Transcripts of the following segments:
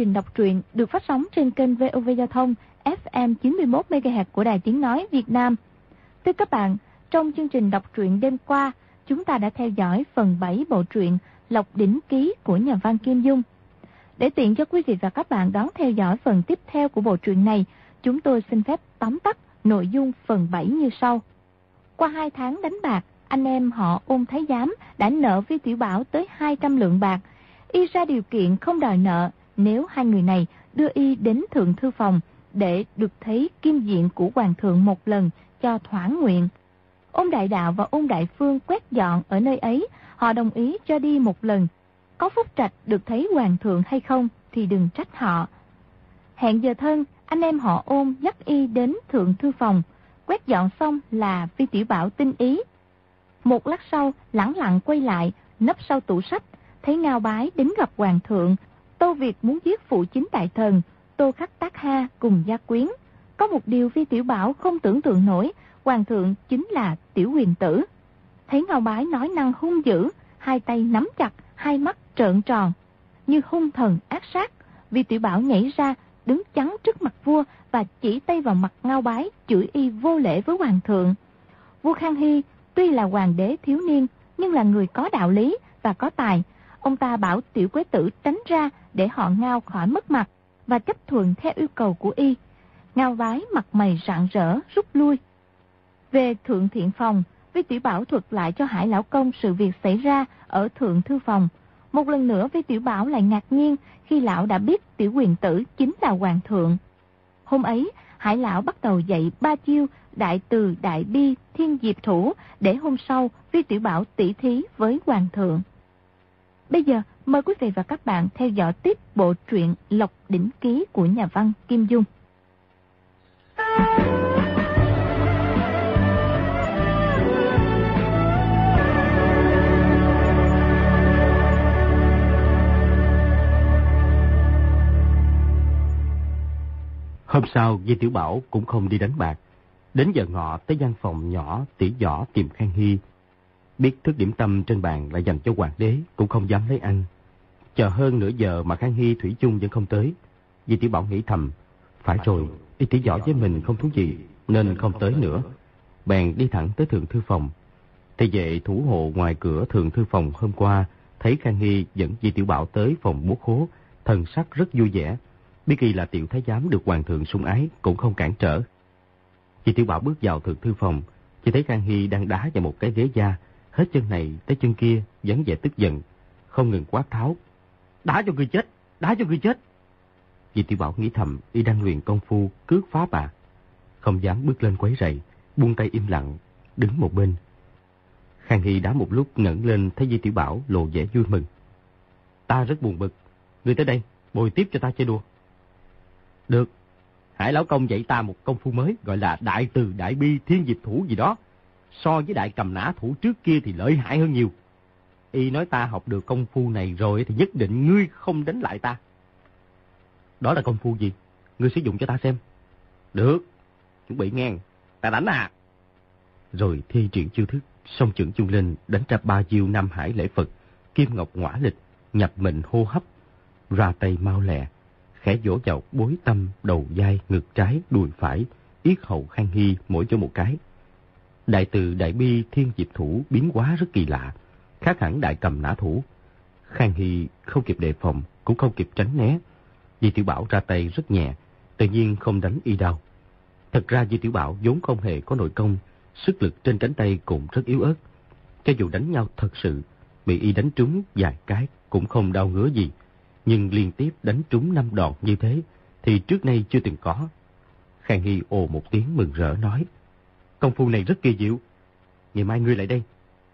trình đọc truyện được phát sóng trên kênh VOV Giao thông FM 91 MHz của Đài Tiếng nói Việt Nam. Thưa các bạn, trong chương trình đọc truyện đêm qua, chúng ta đã theo dõi phần 7 bộ truyện Lộc đỉnh ký của nhà văn Kim Dung. Để tiện cho quý vị và các bạn đón theo dõi phần tiếp theo của bộ truyện này, chúng tôi xin phép tóm tắt nội dung phần 7 như sau. Qua 2 tháng đánh bạc, anh em họ ôn thái giám đã nợ Vi Tiểu Bảo tới 200 lượng bạc. Y ra điều kiện không đòi nợ nếu hai người này đưa Y đến Thượng Thư Phòng để được thấy kim diện của Hoàng thượng một lần cho thỏa nguyện. Ôn Đại Đạo và ôn Đại Phương quét dọn ở nơi ấy, họ đồng ý cho đi một lần. Có phúc trạch được thấy Hoàng thượng hay không thì đừng trách họ. Hẹn giờ thân, anh em họ ôm dắt Y đến Thượng Thư Phòng. Quét dọn xong là Vi Tiểu Bảo tinh ý. Một lát sau, lẳng lặng quay lại, nấp sau tủ sách, thấy Ngao Bái đến gặp Hoàng thượng. Tô Việt muốn giết phụ chính đại thần, Tô Khắc Tác Ha cùng gia quyến. Có một điều Vi Tiểu Bảo không tưởng tượng nổi, Hoàng thượng chính là Tiểu Huyền Tử. Thấy Ngao Bái nói năng hung dữ, hai tay nắm chặt, hai mắt trợn tròn. Như hung thần ác sát, Vi Tiểu Bảo nhảy ra, đứng chắn trước mặt vua và chỉ tay vào mặt Ngao Bái, chửi y vô lễ với Hoàng thượng. Vua Khang Hy tuy là hoàng đế thiếu niên, nhưng là người có đạo lý và có tài. Ông ta bảo tiểu quế tử tránh ra để họ ngao khỏi mất mặt và chấp thuận theo yêu cầu của y. Ngao vái mặt mày rạng rỡ, rút lui. Về thượng thiện phòng, Vi Tiểu Bảo thuật lại cho Hải Lão Công sự việc xảy ra ở thượng thư phòng. Một lần nữa Vi Tiểu Bảo lại ngạc nhiên khi lão đã biết tiểu quyền tử chính là hoàng thượng. Hôm ấy, Hải Lão bắt đầu dạy ba chiêu đại từ đại bi thiên diệp thủ để hôm sau Vi Tiểu Bảo tỷ thí với hoàng thượng. Bây giờ mời quý vị và các bạn theo dõi tiếp bộ truyện Lộc Đỉnh Ký của nhà văn Kim Dung. Hôm sau, Di Tiểu Bảo cũng không đi đánh bạc. Đến giờ ngọ tới gian phòng nhỏ tỉ giỏ tìm Khang Hy. Biết thức điểm tâm trên bàn là dành cho hoàng đế, cũng không dám lấy ăn. Chờ hơn nửa giờ mà Khang Hy Thủy chung vẫn không tới. Di Tiểu Bảo nghĩ thầm, phải rồi, đi tỉ võ với mình không thú gì, nên không tới nữa. Bèn đi thẳng tới thượng thư phòng. Thì vệ thủ hộ ngoài cửa thượng thư phòng hôm qua, thấy Khang Hy dẫn Di Tiểu Bảo tới phòng bố khố, thần sắc rất vui vẻ. Biết khi là tiểu thái giám được hoàng thượng sung ái, cũng không cản trở. Di Tiểu Bảo bước vào thượng thư phòng, chỉ thấy Khang Hy đang đá vào một cái ghế da, hết chân này tới chân kia, vẫn vẻ tức giận, không ngừng quát tháo. Đá cho người chết, đá cho người chết. Di Tiểu Bảo nghĩ thầm, y đang luyện công phu, cướp phá bà. Không dám bước lên quấy rầy, buông tay im lặng, đứng một bên. Khang Hy đã một lúc ngẩng lên thấy Di Tiểu Bảo lộ vẻ vui mừng. Ta rất buồn bực, người tới đây, bồi tiếp cho ta chơi đùa. Được, Hải Lão Công dạy ta một công phu mới gọi là Đại Từ Đại Bi Thiên Diệp Thủ gì đó. So với Đại Cầm Nã Thủ trước kia thì lợi hại hơn nhiều. Y nói ta học được công phu này rồi thì nhất định ngươi không đánh lại ta. Đó là công phu gì? Ngươi sử dụng cho ta xem. Được, chuẩn bị ngang, ta đánh à. Rồi thi triển chiêu thức, song trưởng chung Linh đánh ra ba chiêu Nam Hải lễ Phật, Kim Ngọc Ngõa Lịch, nhập mình hô hấp, ra tay mau lẹ, khẽ vỗ vào bối tâm, đầu vai, ngực trái, đùi phải, yết hầu khang hy mỗi chỗ một cái. Đại từ đại bi thiên diệp thủ biến hóa rất kỳ lạ, khác hẳn đại cầm nã thủ. Khang Hy không kịp đề phòng, cũng không kịp tránh né. Di Tiểu Bảo ra tay rất nhẹ, tự nhiên không đánh y đau. Thật ra Di Tiểu Bảo vốn không hề có nội công, sức lực trên cánh tay cũng rất yếu ớt. Cho dù đánh nhau thật sự, bị y đánh trúng vài cái cũng không đau ngứa gì nhưng liên tiếp đánh trúng năm đòn như thế thì trước nay chưa từng có. Khang Hy ồ một tiếng mừng rỡ nói, công phu này rất kỳ diệu. Ngày mai ngươi lại đây,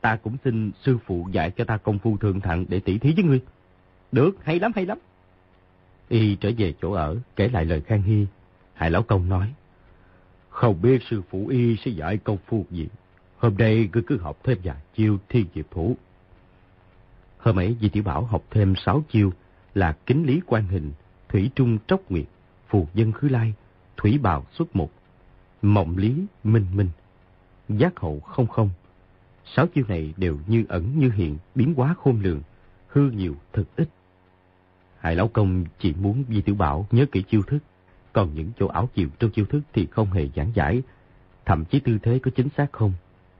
ta cũng xin sư phụ dạy cho ta công phu thượng thặng để tỉ thí với ngươi. Được, hay lắm, hay lắm. Y trở về chỗ ở, kể lại lời Khang Hy. Hải Lão Công nói, không biết sư phụ Y sẽ dạy công phu gì. Hôm nay ngươi cứ học thêm vài chiêu thiên diệp thủ. Hôm ấy Di Tiểu Bảo học thêm sáu chiêu, là kính lý quan hình, thủy trung tróc nguyệt, phù dân khứ lai, thủy bào xuất một, mộng lý minh minh, giác hậu không không. Sáu chiêu này đều như ẩn như hiện, biến hóa khôn lường, hư nhiều thực ít. Hải Lão Công chỉ muốn Di Tiểu Bảo nhớ kỹ chiêu thức, còn những chỗ ảo chiều trong chiêu thức thì không hề giảng giải. Thậm chí tư thế có chính xác không,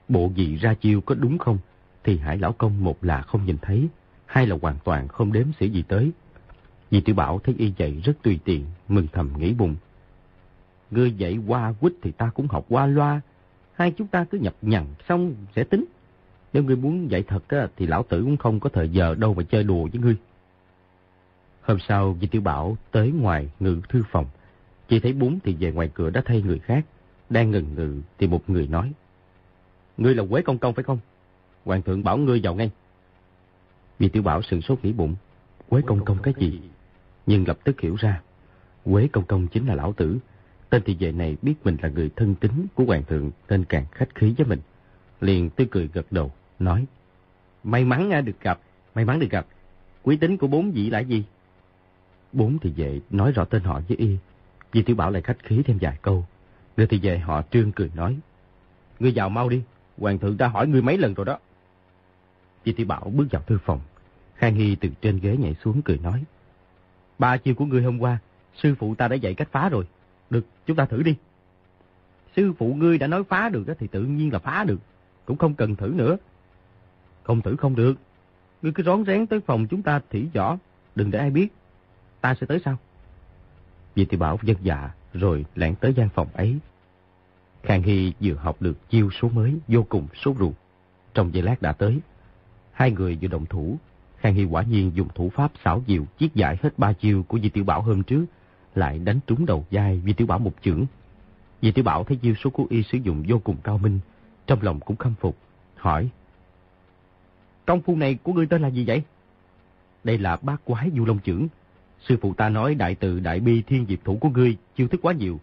bộ gì ra chiêu có đúng không, thì Hải Lão Công một là không nhìn thấy, hai là hoàn toàn không đếm xỉa gì tới. Di Tiểu Bảo thấy y dạy rất tùy tiện, mừng thầm nghĩ bụng. Ngươi dạy qua quýt thì ta cũng học qua loa, hai chúng ta cứ nhập nhằn xong sẽ tính. Nếu ngươi muốn dạy thật á, thì lão tử cũng không có thời giờ đâu mà chơi đùa với ngươi. Hôm sau, Di Tiểu Bảo tới ngoài ngự thư phòng. Chỉ thấy bún thì về ngoài cửa đã thay người khác. Đang ngừng ngự thì một người nói. Ngươi là Quế Công Công phải không? Hoàng thượng bảo ngươi vào ngay. Di Tiểu Bảo sừng sốt nghĩ bụng. Quế Công Công cái gì? Nhưng lập tức hiểu ra. Quế Công Công chính là lão tử. Tên thì về này biết mình là người thân tín của Hoàng thượng nên càng khách khí với mình. Liền tươi cười gật đầu, nói. May mắn được gặp, may mắn được gặp. Quý tính của bốn vị là gì? Bốn thì vệ nói rõ tên họ với y. Di Tiểu Bảo lại khách khí thêm vài câu. Rồi thì về họ trương cười nói. Ngươi vào mau đi, hoàng thượng đã hỏi ngươi mấy lần rồi đó. Di Tiểu Bảo bước vào thư phòng. Khang Hy từ trên ghế nhảy xuống cười nói. Ba chiêu của ngươi hôm qua, sư phụ ta đã dạy cách phá rồi. Được, chúng ta thử đi. Sư phụ ngươi đã nói phá được thì tự nhiên là phá được. Cũng không cần thử nữa. Không thử không được. Ngươi cứ rón rén tới phòng chúng ta thỉ võ. Đừng để ai biết ta sẽ tới sau. Vì thì bảo dân dạ, rồi lẻn tới gian phòng ấy. Khang Hy vừa học được chiêu số mới, vô cùng sốt ruột. Trong giây lát đã tới. Hai người vừa động thủ. Khang Hy quả nhiên dùng thủ pháp xảo diệu, chiết giải hết ba chiêu của Di Tiểu Bảo hôm trước, lại đánh trúng đầu vai Di Tiểu Bảo một chưởng. Di Tiểu Bảo thấy chiêu số của y sử dụng vô cùng cao minh, trong lòng cũng khâm phục, hỏi. Công phu này của ngươi tên là gì vậy? Đây là bát quái du long chưởng, Sư phụ ta nói đại từ đại bi thiên diệp thủ của ngươi chiêu thức quá nhiều.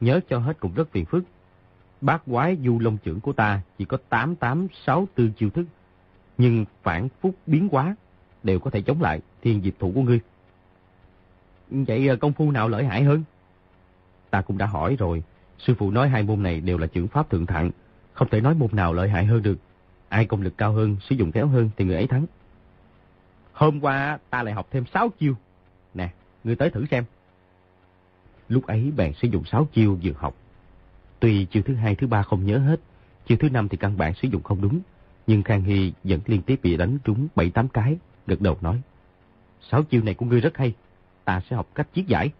Nhớ cho hết cũng rất phiền phức. Bát quái du long trưởng của ta chỉ có 8864 chiêu thức. Nhưng phản phúc biến quá đều có thể chống lại thiên diệp thủ của ngươi. Vậy ờ, công phu nào lợi hại hơn? Ta cũng đã hỏi rồi. Sư phụ nói hai môn này đều là trưởng pháp thượng thặng. Không thể nói môn nào lợi hại hơn được. Ai công lực cao hơn, sử dụng khéo hơn thì người ấy thắng. Hôm qua ta lại học thêm 6 chiêu. Nè, ngươi tới thử xem. Lúc ấy bạn sử dụng 6 chiêu vừa học. Tuy chiêu thứ hai, thứ ba không nhớ hết, chiêu thứ năm thì căn bản sử dụng không đúng. Nhưng Khang Hy vẫn liên tiếp bị đánh trúng 7-8 cái, gật đầu nói. Sáu chiêu này của ngươi rất hay, ta sẽ học cách chiết giải.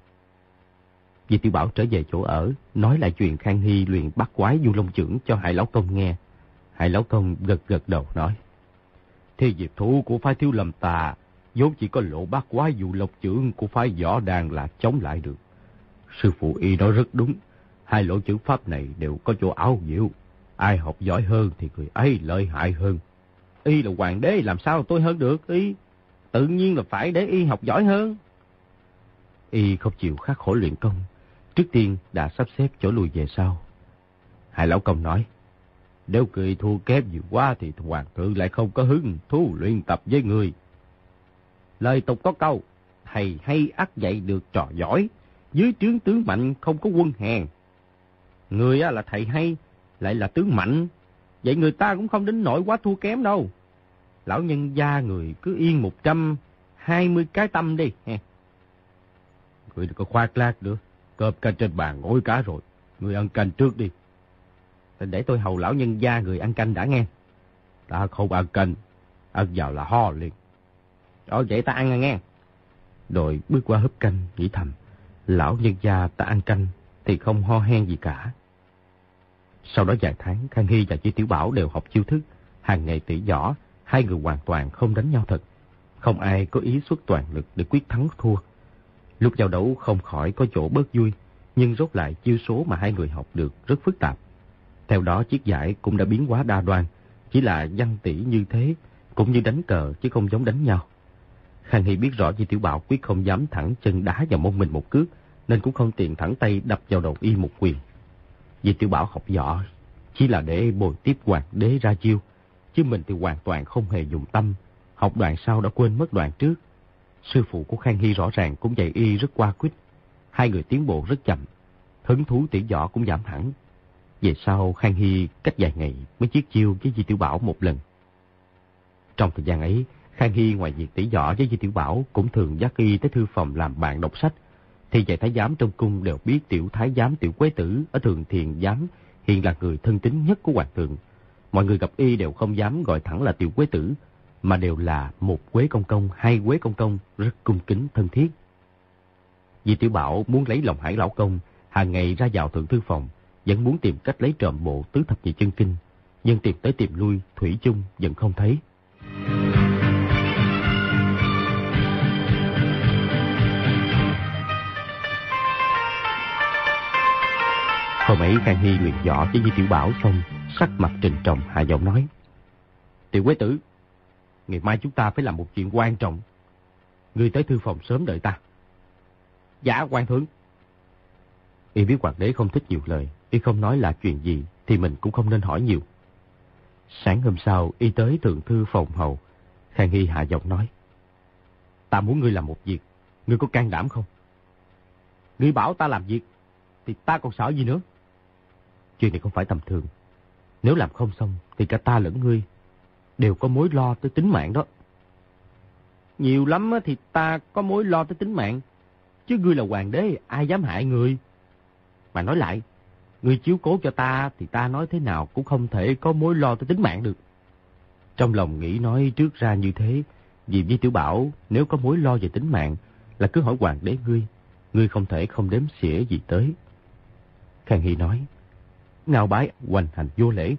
Vì tiểu bảo trở về chỗ ở, nói lại chuyện Khang Hy luyện bắt quái du long trưởng cho Hải Lão Công nghe hai Lão Công gật gật đầu nói. thi diệp thủ của phái thiếu lầm tà vốn chỉ có lộ bát quái dụ lộc trưởng của phái võ đàn là chống lại được. Sư phụ y nói rất đúng, hai lộ chữ pháp này đều có chỗ áo diệu. Ai học giỏi hơn thì người ấy lợi hại hơn. Y là hoàng đế làm sao tôi hơn được y? Tự nhiên là phải để y học giỏi hơn. Y không chịu khắc khổ luyện công. Trước tiên đã sắp xếp chỗ lùi về sau. Hai lão công nói, nếu cười thua kém nhiều quá thì hoàng thượng lại không có hứng thú luyện tập với người. Lời tục có câu, thầy hay ắt dạy được trò giỏi, dưới trướng tướng mạnh không có quân hèn. Người là thầy hay, lại là tướng mạnh, vậy người ta cũng không đến nổi quá thua kém đâu. Lão nhân gia người cứ yên 120 cái tâm đi. Người đừng có khoác lác nữa, cơm canh trên bàn ngồi cả rồi, người ăn canh trước đi. Để tôi hầu lão nhân gia người ăn canh đã nghe. Ta không ăn canh, ăn vào là ho liền. Đó vậy ta ăn à, nghe. Rồi bước qua húp canh, nghĩ thầm. Lão nhân gia ta ăn canh thì không ho hen gì cả. Sau đó vài tháng, Khang Hy và Chi Tiểu Bảo đều học chiêu thức. Hàng ngày tỉ võ, hai người hoàn toàn không đánh nhau thật. Không ai có ý xuất toàn lực để quyết thắng thua. Lúc giao đấu không khỏi có chỗ bớt vui, nhưng rốt lại chiêu số mà hai người học được rất phức tạp. Theo đó chiếc giải cũng đã biến quá đa đoan, chỉ là văn tỷ như thế, cũng như đánh cờ chứ không giống đánh nhau. Khang Hy biết rõ Di Tiểu Bảo quyết không dám thẳng chân đá vào mông mình một cước, nên cũng không tiện thẳng tay đập vào đầu y một quyền. Di Tiểu Bảo học võ chỉ là để bồi tiếp hoàng đế ra chiêu, chứ mình thì hoàn toàn không hề dùng tâm, học đoạn sau đã quên mất đoạn trước. Sư phụ của Khang Hy rõ ràng cũng dạy y rất qua quyết, hai người tiến bộ rất chậm, hứng thú tỉ võ cũng giảm hẳn. Về sau Khang Hy cách vài ngày mới chiết chiêu với Di Tiểu Bảo một lần. Trong thời gian ấy, Khang Hy ngoài việc tỉ võ với Di Tiểu Bảo cũng thường dắt y tới thư phòng làm bạn đọc sách. Thì dạy thái giám trong cung đều biết tiểu thái giám tiểu quế tử ở thường thiền giám hiện là người thân tín nhất của hoàng thượng. Mọi người gặp y đều không dám gọi thẳng là tiểu quế tử, mà đều là một quế công công, hai quế công công, rất cung kính thân thiết. Di Tiểu Bảo muốn lấy lòng hải lão công, hàng ngày ra vào thượng thư phòng, vẫn muốn tìm cách lấy trộm bộ tứ thập nhị chân kinh, nhưng tìm tới tìm lui, thủy chung vẫn không thấy. Hôm ấy Khang Hy luyện võ với Di Tiểu Bảo xong, sắc mặt trình trọng hạ giọng nói. Tiểu quế tử, ngày mai chúng ta phải làm một chuyện quan trọng. Ngươi tới thư phòng sớm đợi ta. Dạ, quan thượng. Y biết hoàng đế không thích nhiều lời, y không nói là chuyện gì thì mình cũng không nên hỏi nhiều. Sáng hôm sau, y tới thượng thư phòng hầu. Khang Hy hạ giọng nói. Ta muốn ngươi làm một việc, ngươi có can đảm không? Ngươi bảo ta làm việc, thì ta còn sợ gì nữa? Chuyện này không phải tầm thường. Nếu làm không xong, thì cả ta lẫn ngươi đều có mối lo tới tính mạng đó. Nhiều lắm thì ta có mối lo tới tính mạng. Chứ ngươi là hoàng đế, ai dám hại ngươi? Mà nói lại, ngươi chiếu cố cho ta thì ta nói thế nào cũng không thể có mối lo tới tính mạng được. Trong lòng nghĩ nói trước ra như thế, vì Di Tiểu Bảo nếu có mối lo về tính mạng là cứ hỏi hoàng đế ngươi, ngươi không thể không đếm xỉa gì tới. Khang Hy nói, ngào bái hoành hành vô lễ,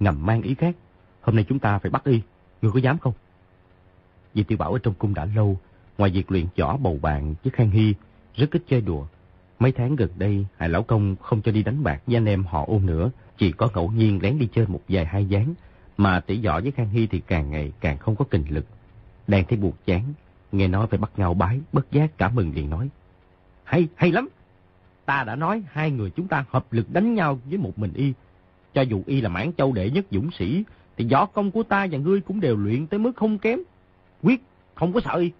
ngầm mang ý khác. Hôm nay chúng ta phải bắt y, ngươi có dám không? Di Tiểu Bảo ở trong cung đã lâu, ngoài việc luyện võ bầu bạn với Khang Hy, rất ít chơi đùa. Mấy tháng gần đây, Hải Lão Công không cho đi đánh bạc với anh em họ ôn nữa, chỉ có ngẫu nhiên lén đi chơi một vài hai gián, mà tỷ võ với Khang Hy thì càng ngày càng không có kinh lực. Đang thấy buộc chán, nghe nói phải bắt ngao bái, bất giác cả mừng liền nói. Hay, hay lắm! Ta đã nói hai người chúng ta hợp lực đánh nhau với một mình y. Cho dù y là mãn châu đệ nhất dũng sĩ, thì võ công của ta và ngươi cũng đều luyện tới mức không kém. Quyết, không có sợ y.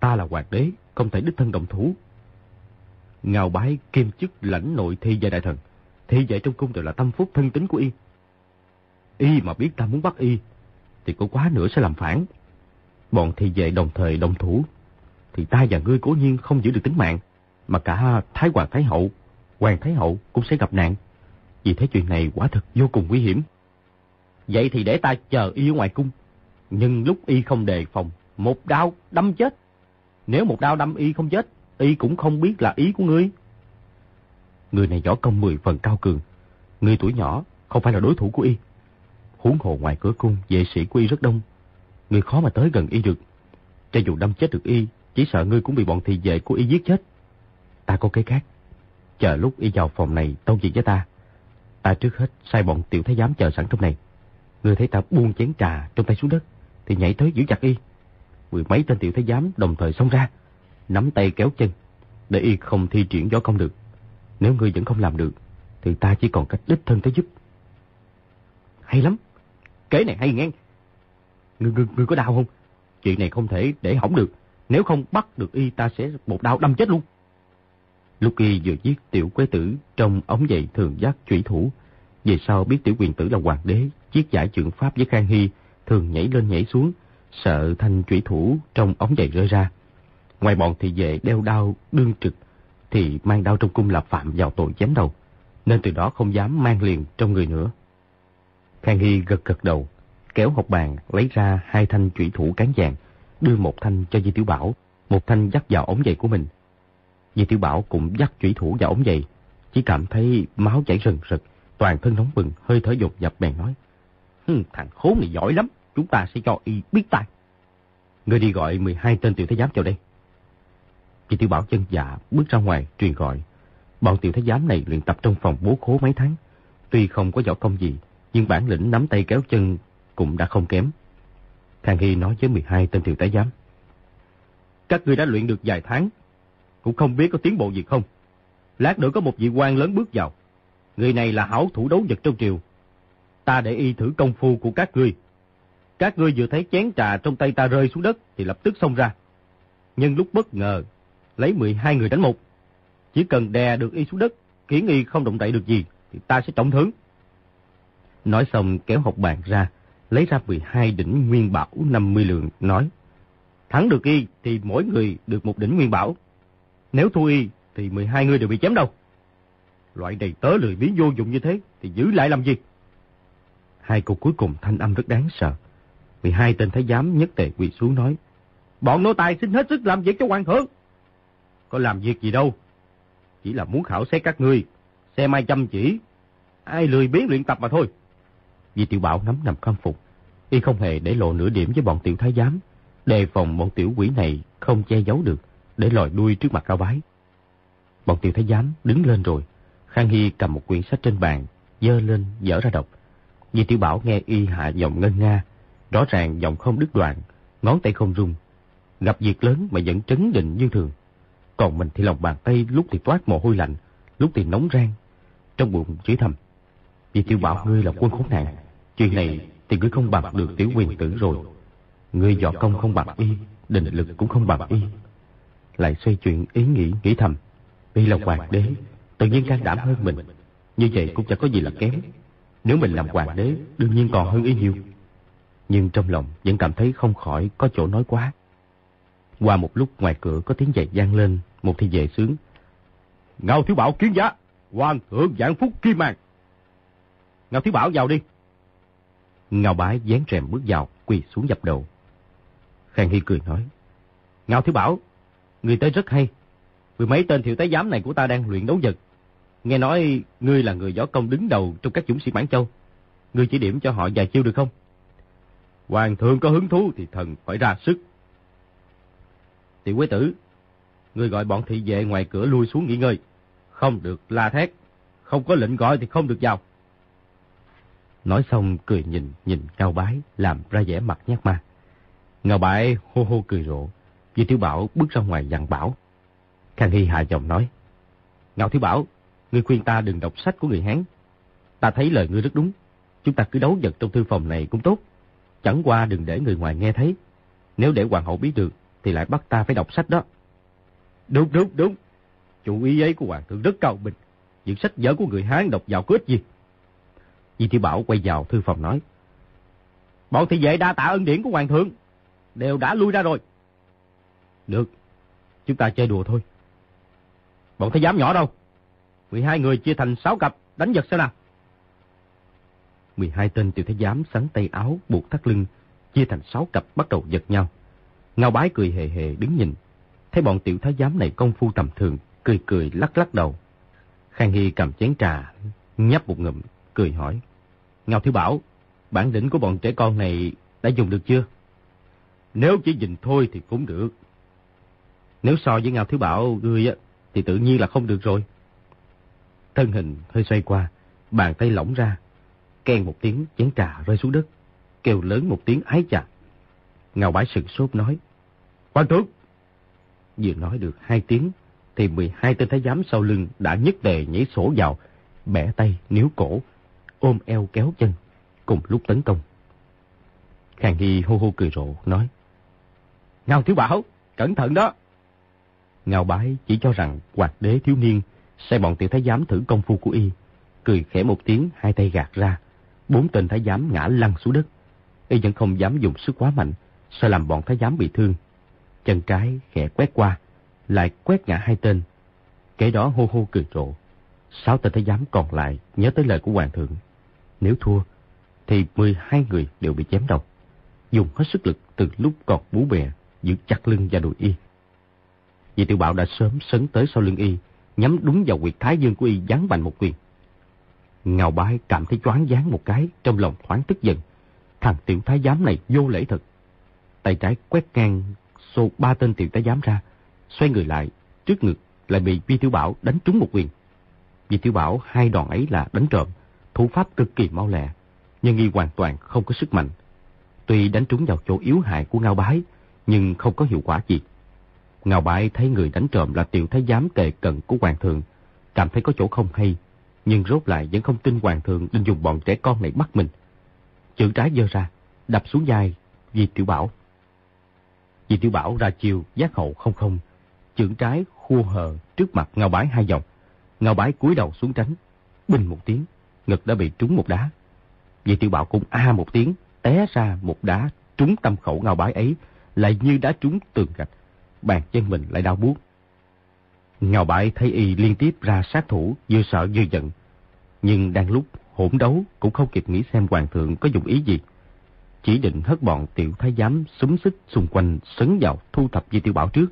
Ta là hoàng đế, không thể đích thân đồng thủ. Ngào bái kiêm chức lãnh nội thi gia đại thần. Thi vệ trong cung đều là tâm phúc thân tính của y. Y mà biết ta muốn bắt y, thì có quá nữa sẽ làm phản. Bọn thi vệ đồng thời đồng thủ, thì ta và ngươi cố nhiên không giữ được tính mạng, mà cả Thái Hoàng Thái Hậu, Hoàng Thái Hậu cũng sẽ gặp nạn. Vì thế chuyện này quả thật vô cùng nguy hiểm. Vậy thì để ta chờ y ở ngoài cung. Nhưng lúc y không đề phòng, một đao đâm chết. Nếu một đao đâm y không chết, y cũng không biết là ý của ngươi. Người này võ công mười phần cao cường. Người tuổi nhỏ, không phải là đối thủ của y. Huống hồ ngoài cửa cung, vệ sĩ của y rất đông. Người khó mà tới gần y được. Cho dù đâm chết được y, chỉ sợ ngươi cũng bị bọn thị vệ của y giết chết. Ta có cái khác. Chờ lúc y vào phòng này tâu việc với ta. Ta trước hết sai bọn tiểu thái giám chờ sẵn trong này. Ngươi thấy ta buông chén trà trong tay xuống đất, thì nhảy tới giữ chặt y. Mười mấy tên tiểu thái giám đồng thời xông ra, nắm tay kéo chân, để y không thi triển võ công được. Nếu ngươi vẫn không làm được, thì ta chỉ còn cách đích thân tới giúp. Hay lắm, kế này hay nghe Ngươi, ngươi, ngươi có đau không? Chuyện này không thể để hỏng được. Nếu không bắt được y ta sẽ một đau đâm chết luôn. Lúc y vừa giết tiểu quế tử trong ống giày thường giác trụy thủ. Về sau biết tiểu quyền tử là hoàng đế, chiếc giải trượng pháp với Khang Hy, thường nhảy lên nhảy xuống, sợ thanh trụy thủ trong ống giày rơi ra. Ngoài bọn thị vệ đeo đao đương trực, thì mang đao trong cung là phạm vào tội chém đầu, nên từ đó không dám mang liền trong người nữa. Khang Hy gật gật đầu, kéo học bàn lấy ra hai thanh trụy thủ cán vàng, đưa một thanh cho Di Tiểu Bảo, một thanh dắt vào ống giày của mình. Di Tiểu Bảo cũng dắt trụy thủ vào ống giày, chỉ cảm thấy máu chảy rần rật, toàn thân nóng bừng, hơi thở dột dập bèn nói. Thằng khốn này giỏi lắm, chúng ta sẽ cho y biết tay. Người đi gọi 12 tên tiểu thái giám vào đây chị Tiểu Bảo chân dạ bước ra ngoài truyền gọi. Bọn tiểu thái giám này luyện tập trong phòng bố khố mấy tháng. Tuy không có võ công gì, nhưng bản lĩnh nắm tay kéo chân cũng đã không kém. Khang Hy nói với 12 tên tiểu thái giám. Các ngươi đã luyện được vài tháng, cũng không biết có tiến bộ gì không. Lát nữa có một vị quan lớn bước vào. Người này là hảo thủ đấu vật trong triều. Ta để y thử công phu của các ngươi. Các ngươi vừa thấy chén trà trong tay ta rơi xuống đất thì lập tức xông ra. Nhưng lúc bất ngờ, lấy 12 người đánh một. Chỉ cần đè được y xuống đất, khiến y không động đậy được gì, thì ta sẽ trọng thưởng. Nói xong kéo học bàn ra, lấy ra 12 đỉnh nguyên bảo 50 lượng, nói, thắng được y thì mỗi người được một đỉnh nguyên bảo. Nếu thua y thì 12 người đều bị chém đầu. Loại đầy tớ lười biếng vô dụng như thế thì giữ lại làm gì? Hai câu cuối cùng thanh âm rất đáng sợ. 12 tên thái giám nhất tề quỳ xuống nói, bọn nô tài xin hết sức làm việc cho hoàng thượng. Có làm việc gì đâu, chỉ là muốn khảo xét các ngươi, xem ai chăm chỉ, ai lười biếng luyện tập mà thôi. Vì tiểu bảo nắm nằm khâm phục, y không hề để lộ nửa điểm với bọn tiểu thái giám, đề phòng bọn tiểu quỷ này không che giấu được, để lòi đuôi trước mặt cao bái. Bọn tiểu thái giám đứng lên rồi, Khang Hy cầm một quyển sách trên bàn, dơ lên, dở ra đọc. Vì tiểu bảo nghe y hạ giọng ngân nga, rõ ràng giọng không đứt đoạn, ngón tay không rung. Gặp việc lớn mà vẫn trấn định như thường. Còn mình thì lòng bàn tay lúc thì toát mồ hôi lạnh, lúc thì nóng rang. Trong bụng chỉ thầm. Vì tiểu bảo ngươi là quân khốn nạn. Chuyện này thì ngươi không bằng được tiểu quyền tử rồi. Ngươi dọ công không bằng y, định lực cũng không bằng y. Lại xoay chuyện ý nghĩ, nghĩ thầm. Y là hoàng đế, tự nhiên can đảm hơn mình. Như vậy cũng chẳng có gì là kém. Nếu mình làm hoàng đế, đương nhiên còn hơn y nhiều. Nhưng trong lòng vẫn cảm thấy không khỏi có chỗ nói quá. Qua một lúc ngoài cửa có tiếng giày gian lên, một thi vệ sướng. Ngao Thiếu Bảo kiến giá, hoàng thượng giảng phúc kim màng. Ngao Thiếu Bảo vào đi. Ngao bái dán rèm bước vào, quỳ xuống dập đầu. Khang Hy cười nói. Ngao Thiếu Bảo, người tới rất hay. Mười mấy tên thiệu tái giám này của ta đang luyện đấu vật. Nghe nói ngươi là người võ công đứng đầu trong các dũng sĩ Mãn Châu. Ngươi chỉ điểm cho họ vài chiêu được không? Hoàng thượng có hứng thú thì thần phải ra sức. Tiểu quế tử, người gọi bọn thị vệ ngoài cửa lui xuống nghỉ ngơi. Không được la thét, không có lệnh gọi thì không được vào. Nói xong cười nhìn, nhìn Cao Bái, làm ra vẻ mặt nhát ma. Ngao Bái hô hô cười rộ, vì Tiểu Bảo bước ra ngoài dặn bảo. Khang Hy hạ giọng nói, Ngao Thiếu Bảo, ngươi khuyên ta đừng đọc sách của người Hán. Ta thấy lời ngươi rất đúng, chúng ta cứ đấu vật trong thư phòng này cũng tốt. Chẳng qua đừng để người ngoài nghe thấy. Nếu để hoàng hậu biết được, thì lại bắt ta phải đọc sách đó. Đúng, đúng, đúng. Chủ ý ấy của hoàng thượng rất cao bình. Những sách vở của người Hán đọc vào có ích gì. Di Tiểu Bảo quay vào thư phòng nói. Bọn thị vệ đa tạ ân điển của hoàng thượng. Đều đã lui ra rồi. Được. Chúng ta chơi đùa thôi. Bọn thấy dám nhỏ đâu? 12 người chia thành 6 cặp, đánh giật xem nào. 12 tên tiểu thái giám sắn tay áo, buộc thắt lưng, chia thành 6 cặp bắt đầu giật nhau. Ngao bái cười hề hề đứng nhìn. Thấy bọn tiểu thái giám này công phu tầm thường, cười cười lắc lắc đầu. Khang Hy cầm chén trà, nhấp một ngụm, cười hỏi. Ngao Thiếu Bảo, bản lĩnh của bọn trẻ con này đã dùng được chưa? Nếu chỉ nhìn thôi thì cũng được. Nếu so với Ngao Thiếu Bảo ngươi á, thì tự nhiên là không được rồi. Thân hình hơi xoay qua, bàn tay lỏng ra, kèn một tiếng chén trà rơi xuống đất, kêu lớn một tiếng ái chà. Ngao bái sừng sốt nói, Quan tướng! Vừa nói được hai tiếng, thì 12 tên thái giám sau lưng đã nhất đề nhảy sổ vào, bẻ tay, níu cổ, ôm eo kéo chân, cùng lúc tấn công. Khang Hy hô hô cười rộ, nói, Ngao thiếu bảo, cẩn thận đó! Ngao bái chỉ cho rằng hoạt đế thiếu niên sai bọn tiểu thái giám thử công phu của y, cười khẽ một tiếng, hai tay gạt ra, bốn tên thái giám ngã lăn xuống đất. Y vẫn không dám dùng sức quá mạnh, sợ làm bọn thái giám bị thương. Chân trái khẽ quét qua, lại quét ngã hai tên. kẻ đó hô hô cười rộ. Sáu tên thái giám còn lại nhớ tới lời của hoàng thượng. Nếu thua, thì 12 người đều bị chém đầu. Dùng hết sức lực từ lúc còn bú bè, giữ chặt lưng và đùi y. Vì tiểu bảo đã sớm sấn tới sau lưng y, nhắm đúng vào quyệt thái dương của y giáng mạnh một quyền. Ngào bái cảm thấy choáng váng một cái, trong lòng thoáng tức giận. Thằng tiểu thái giám này vô lễ thật. Tay trái quét ngang xô ba tên tiểu tá giám ra, xoay người lại, trước ngực lại bị Vi Tiểu Bảo đánh trúng một quyền. Vi Tiểu Bảo hai đòn ấy là đánh trộm, thủ pháp cực kỳ mau lẹ, nhưng y hoàn toàn không có sức mạnh. Tuy đánh trúng vào chỗ yếu hại của Ngao Bái, nhưng không có hiệu quả gì. Ngao Bái thấy người đánh trộm là tiểu thái giám kề cận của hoàng thượng, cảm thấy có chỗ không hay, nhưng rốt lại vẫn không tin hoàng thượng định dùng bọn trẻ con này bắt mình. Chữ trái dơ ra, đập xuống vai Vi Tiểu Bảo vì Tiểu Bảo ra chiều giác hậu không không, chưởng trái khu hờ trước mặt Ngao Bái hai vòng. Ngao Bái cúi đầu xuống tránh, bình một tiếng, ngực đã bị trúng một đá. vì Tiểu Bảo cũng a một tiếng, té ra một đá trúng tâm khẩu ngao bái ấy, lại như đá trúng tường gạch. Bàn chân mình lại đau buốt. Ngao bái thấy y liên tiếp ra sát thủ, vừa sợ vừa giận. Nhưng đang lúc hỗn đấu cũng không kịp nghĩ xem hoàng thượng có dùng ý gì. Chỉ định hất bọn tiểu thái giám súng xích xung quanh sấn vào thu thập di tiêu bảo trước.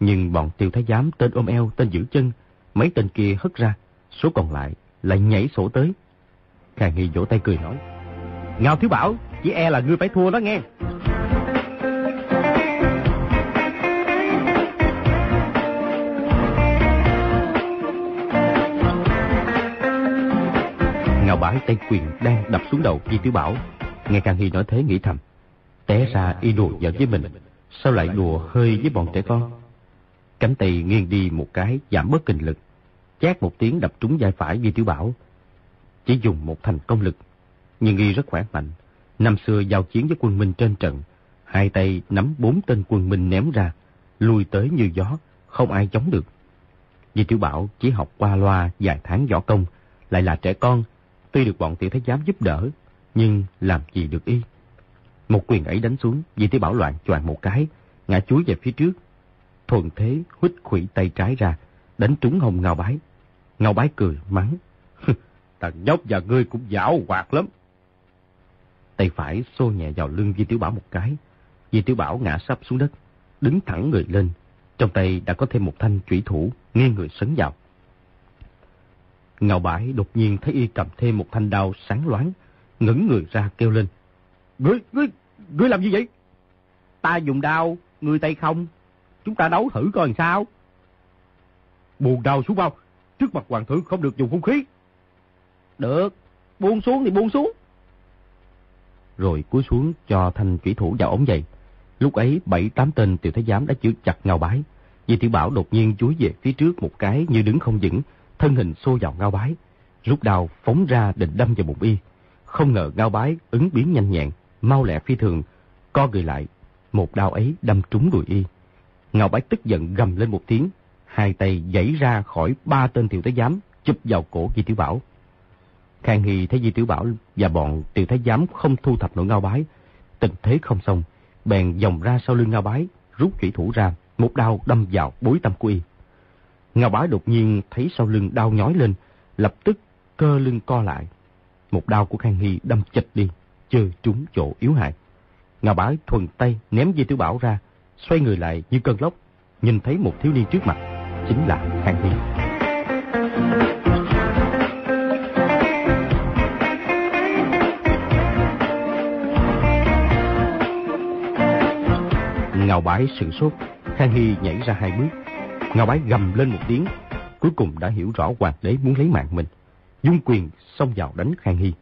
Nhưng bọn tiểu thái giám tên ôm eo, tên giữ chân, mấy tên kia hất ra, số còn lại lại nhảy sổ tới. Khang Nghi vỗ tay cười nói. Ngao thiếu bảo, chỉ e là ngươi phải thua đó nghe. Ngao bái tay quyền đang đập xuống đầu Di Tiểu Bảo. Nghe Càng Hy nói thế nghĩ thầm. Té ra y đùa giỡn với mình. Sao lại đùa hơi với bọn trẻ con? Cánh tay nghiêng đi một cái giảm bớt kinh lực. Chát một tiếng đập trúng vai phải Di Tiểu Bảo. Chỉ dùng một thành công lực. Nhưng y rất khỏe mạnh. Năm xưa giao chiến với quân Minh trên trận. Hai tay nắm bốn tên quân Minh ném ra. Lùi tới như gió. Không ai chống được. Di Tiểu Bảo chỉ học qua loa vài tháng võ công. Lại là trẻ con Tuy được bọn tiểu thái giám giúp đỡ, nhưng làm gì được y. Một quyền ấy đánh xuống, Di Tiểu Bảo loạn choàng một cái, ngã chuối về phía trước. Thuần thế huýt khủy tay trái ra, đánh trúng hồng Ngao Bái. Ngao Bái cười, mắng. Thằng nhóc và ngươi cũng dảo hoạt lắm. Tay phải xô nhẹ vào lưng Di Tiểu Bảo một cái. Di Tiểu Bảo ngã sắp xuống đất, đứng thẳng người lên. Trong tay đã có thêm một thanh chủy thủ, nghiêng người sấn vào. Ngào bãi đột nhiên thấy y cầm thêm một thanh đao sáng loáng, ngẩng người ra kêu lên. Ngươi, ngươi, ngươi làm gì vậy? Ta dùng đao, ngươi tay không. Chúng ta đấu thử coi làm sao. Buồn đao xuống bao, trước mặt hoàng thượng không được dùng hung khí. Được, buông xuống thì buông xuống. Rồi cúi xuống cho thanh chủy thủ vào ống giày. Lúc ấy bảy tám tên tiểu thái giám đã chữ chặt ngao bái. Vì tiểu bảo đột nhiên chúi về phía trước một cái như đứng không vững, thân hình xô vào ngao bái, rút đao phóng ra định đâm vào bụng y. Không ngờ ngao bái ứng biến nhanh nhẹn, mau lẹ phi thường, co người lại, một đao ấy đâm trúng đùi y. Ngao bái tức giận gầm lên một tiếng, hai tay giãy ra khỏi ba tên tiểu thái giám, chụp vào cổ Di Tiểu Bảo. Khang Hy thấy Di Tiểu Bảo và bọn tiểu thái giám không thu thập nổi ngao bái, tình thế không xong, bèn vòng ra sau lưng ngao bái, rút chủy thủ ra, một đao đâm vào bối tâm của y. Ngao bái đột nhiên thấy sau lưng đau nhói lên, lập tức cơ lưng co lại. Một đao của Khang Hy đâm chịch đi, chơi trúng chỗ yếu hại. Ngà bá thuần tay ném dây tiểu bảo ra, xoay người lại như cơn lốc, nhìn thấy một thiếu niên trước mặt, chính là Khang Hy. Ngào bái sửng sốt, Khang Hy nhảy ra hai bước, Ngào bái gầm lên một tiếng, cuối cùng đã hiểu rõ hoàng đế muốn lấy mạng mình. Dung quyền xông vào đánh Khang Hy.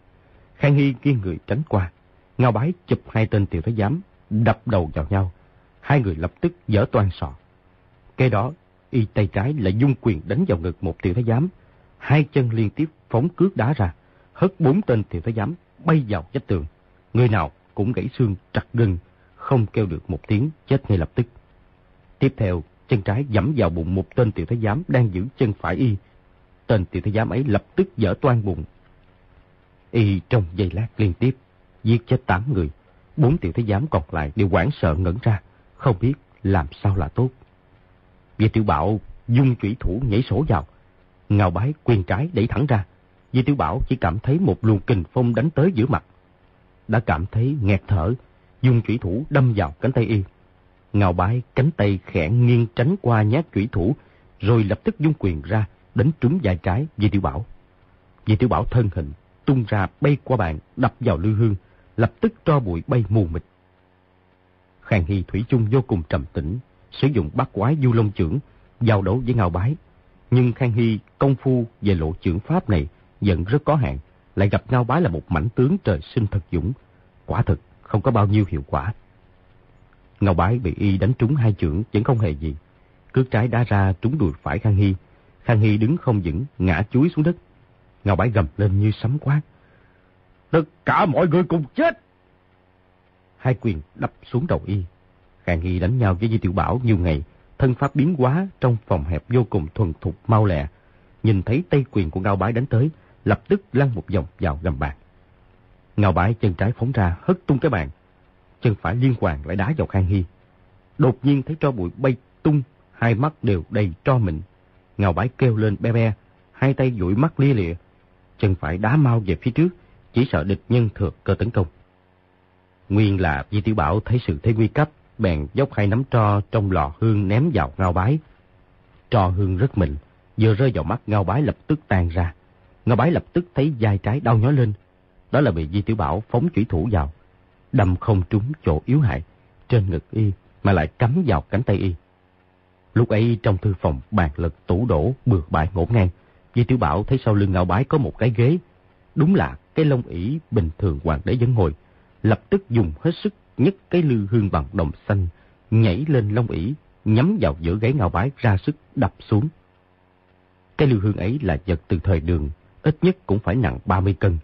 Khang Hy kia người tránh qua. Ngao bái chụp hai tên tiểu thái giám, đập đầu vào nhau. Hai người lập tức dở toan sọ. Cái đó, y tay trái lại dung quyền đánh vào ngực một tiểu thái giám. Hai chân liên tiếp phóng cước đá ra, hất bốn tên tiểu thái giám bay vào vách tường. Người nào cũng gãy xương trật gừng, không kêu được một tiếng chết ngay lập tức. Tiếp theo, chân trái dẫm vào bụng một tên tiểu thái giám đang giữ chân phải y. Tên tiểu thái giám ấy lập tức dở toan bụng. Y trong giây lát liên tiếp, giết chết tám người. Bốn tiểu thái giám còn lại đều hoảng sợ ngẩn ra, không biết làm sao là tốt. Vì tiểu bảo dung chủy thủ nhảy sổ vào. Ngào bái quyền trái đẩy thẳng ra. Vì tiểu bảo chỉ cảm thấy một luồng kình phong đánh tới giữa mặt. Đã cảm thấy nghẹt thở, dung chủy thủ đâm vào cánh tay y. Ngào bái cánh tay khẽ nghiêng tránh qua nhát chủy thủ, rồi lập tức dung quyền ra, đánh trúng vai trái Di Tiểu Bảo. Di Tiểu Bảo thân hình, tung ra bay qua bàn, đập vào lưu hương, lập tức cho bụi bay mù mịt. Khang Hy Thủy chung vô cùng trầm tĩnh, sử dụng bát quái du long trưởng, giao đấu với Ngào Bái. Nhưng Khang Hy công phu về lộ trưởng pháp này vẫn rất có hạn, lại gặp Ngao Bái là một mảnh tướng trời sinh thật dũng. Quả thực không có bao nhiêu hiệu quả. Ngao Bái bị y đánh trúng hai chưởng vẫn không hề gì. Cước trái đá ra trúng đùi phải Khang Hy. Khang Hy đứng không vững, ngã chuối xuống đất. Ngao Bái gầm lên như sấm quát. Tất cả mọi người cùng chết! Hai quyền đập xuống đầu y. Khang Hy đánh nhau với Di Tiểu Bảo nhiều ngày, thân pháp biến hóa trong phòng hẹp vô cùng thuần thục mau lẹ. Nhìn thấy tay quyền của Ngao Bái đánh tới, lập tức lăn một vòng vào gầm bàn. Ngao bái chân trái phóng ra hất tung cái bàn. Chân phải liên hoàn lại đá vào Khang Hy. Đột nhiên thấy tro bụi bay tung, hai mắt đều đầy tro mịn. Ngao bái kêu lên be be, hai tay dụi mắt lia lịa. Chân phải đá mau về phía trước, chỉ sợ địch nhân thừa cơ tấn công. Nguyên là Di Tiểu Bảo thấy sự thế nguy cấp, bèn dốc hai nắm tro trong lò hương ném vào ngao bái. Tro hương rất mịn, vừa rơi vào mắt ngao bái lập tức tan ra. Ngao bái lập tức thấy vai trái đau nhói lên. Đó là bị Di Tiểu Bảo phóng chủy thủ vào. Đâm không trúng chỗ yếu hại, trên ngực y mà lại cắm vào cánh tay y. Lúc ấy trong thư phòng bàn lực tủ đổ bừa bãi ngổn ngang. Di Tiểu Bảo thấy sau lưng ngạo bái có một cái ghế. Đúng là cái lông ỷ bình thường hoàng đế vẫn ngồi. Lập tức dùng hết sức nhấc cái lư hương bằng đồng xanh, nhảy lên lông ỷ nhắm vào giữa gáy ngạo bái ra sức đập xuống. Cái lư hương ấy là vật từ thời đường, ít nhất cũng phải nặng 30 cân.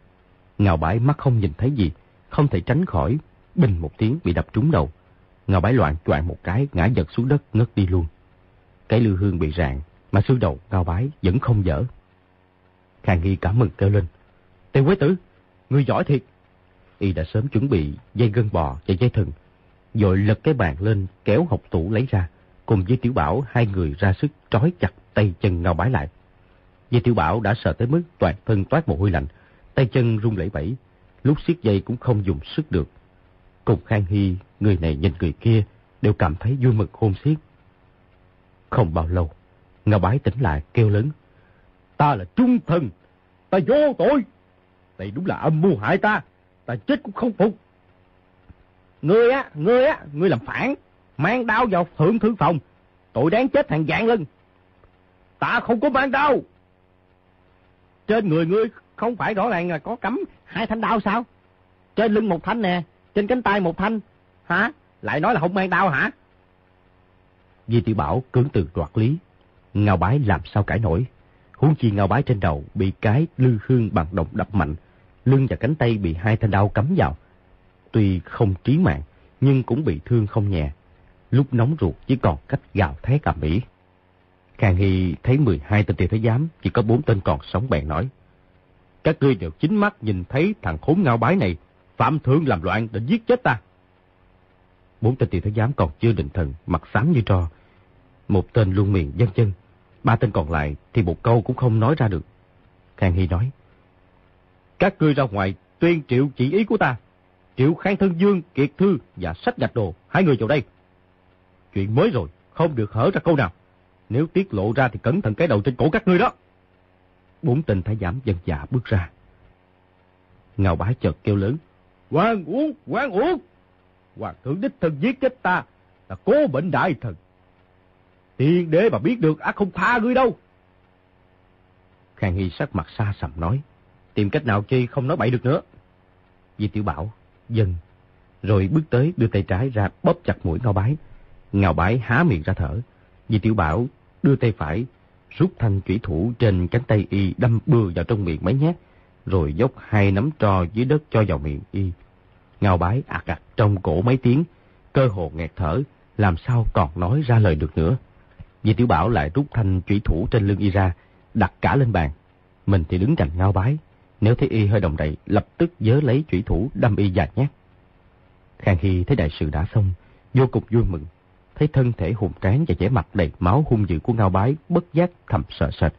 ngào bái mắt không nhìn thấy gì, không thể tránh khỏi, bình một tiếng bị đập trúng đầu. ngào bái loạn choạng một cái, ngã giật xuống đất, ngất đi luôn. Cái lư hương bị rạn, mà sư đầu cao bái vẫn không dở. Khang Nghi cảm mừng kêu lên. Tiêu quế tử, người giỏi thiệt. Y đã sớm chuẩn bị dây gân bò và dây thừng, rồi lật cái bàn lên kéo học tủ lấy ra, cùng với Tiểu Bảo hai người ra sức trói chặt tay chân Ngao bái lại. Dây Tiểu Bảo đã sợ tới mức toàn thân toát mồ hôi lạnh, tay chân run lẩy bẩy, lúc siết dây cũng không dùng sức được. Cùng Khang Hy, người này nhìn người kia, đều cảm thấy vui mừng hôn xiết. Không bao lâu, Ngao bái tỉnh lại kêu lớn. Ta là trung thần, ta vô tội. Đây đúng là âm mưu hại ta, ta chết cũng không phục. Ngươi á, ngươi á, ngươi làm phản, mang đao vào thượng thư phòng, tội đáng chết hàng dạng lưng. Ta không có mang đao. Trên người ngươi không phải rõ ràng là có cắm hai thanh đao sao? Trên lưng một thanh nè, trên cánh tay một thanh. Hả? Lại nói là không mang đao hả? Di tiểu Bảo cưỡng từ đoạt lý. Ngao bái làm sao cãi nổi. Huống chi ngao bái trên đầu bị cái lư hương bằng đồng đập mạnh. Lưng và cánh tay bị hai thanh đao cắm vào. Tuy không trí mạng, nhưng cũng bị thương không nhẹ. Lúc nóng ruột chỉ còn cách gào thét ầm ĩ. Khang Hy thấy 12 tên tiểu thái giám, chỉ có 4 tên còn sống bèn nói. Các ngươi đều chính mắt nhìn thấy thằng khốn ngao bái này, phạm thượng làm loạn để giết chết ta. Bốn tên tiểu thái giám còn chưa định thần, mặt xám như tro. Một tên luôn miệng dân chân, ba tên còn lại thì một câu cũng không nói ra được. Khang Hy nói. Các ngươi ra ngoài tuyên triệu chỉ ý của ta. Triệu Khang Thân Dương, Kiệt Thư và Sách Gạch Đồ, hai người vào đây. Chuyện mới rồi, không được hở ra câu nào. Nếu tiết lộ ra thì cẩn thận cái đầu trên cổ các ngươi đó. Bốn tên thái giám dân dạ bước ra. Ngào bái chợt kêu lớn. Hoàng uống, hoàng uống. Hoàng thượng đích thân giết chết ta là cố bệnh đại thần. Tiên đế mà biết được ác không tha ngươi đâu. Khang Hy sắc mặt xa sầm nói. Tìm cách nào chi không nói bậy được nữa. Di tiểu bảo, dân. Rồi bước tới đưa tay trái ra bóp chặt mũi ngao bái. Ngao bái há miệng ra thở. Di tiểu bảo đưa tay phải rút thanh chủy thủ trên cánh tay y đâm bừa vào trong miệng mấy nhát, rồi dốc hai nắm trò dưới đất cho vào miệng y. Ngao bái ạc ạc trong cổ mấy tiếng, cơ hồ nghẹt thở, làm sao còn nói ra lời được nữa. Di Tiểu Bảo lại rút thanh chủy thủ trên lưng y ra, đặt cả lên bàn. Mình thì đứng cạnh ngao bái, nếu thấy y hơi động đậy, lập tức dớ lấy chủy thủ đâm y dài nhát. Khang Hy thấy đại sự đã xong, vô cùng vui mừng, thấy thân thể hùng tráng và vẻ mặt đầy máu hung dữ của Ngao Bái bất giác thầm sợ sệt,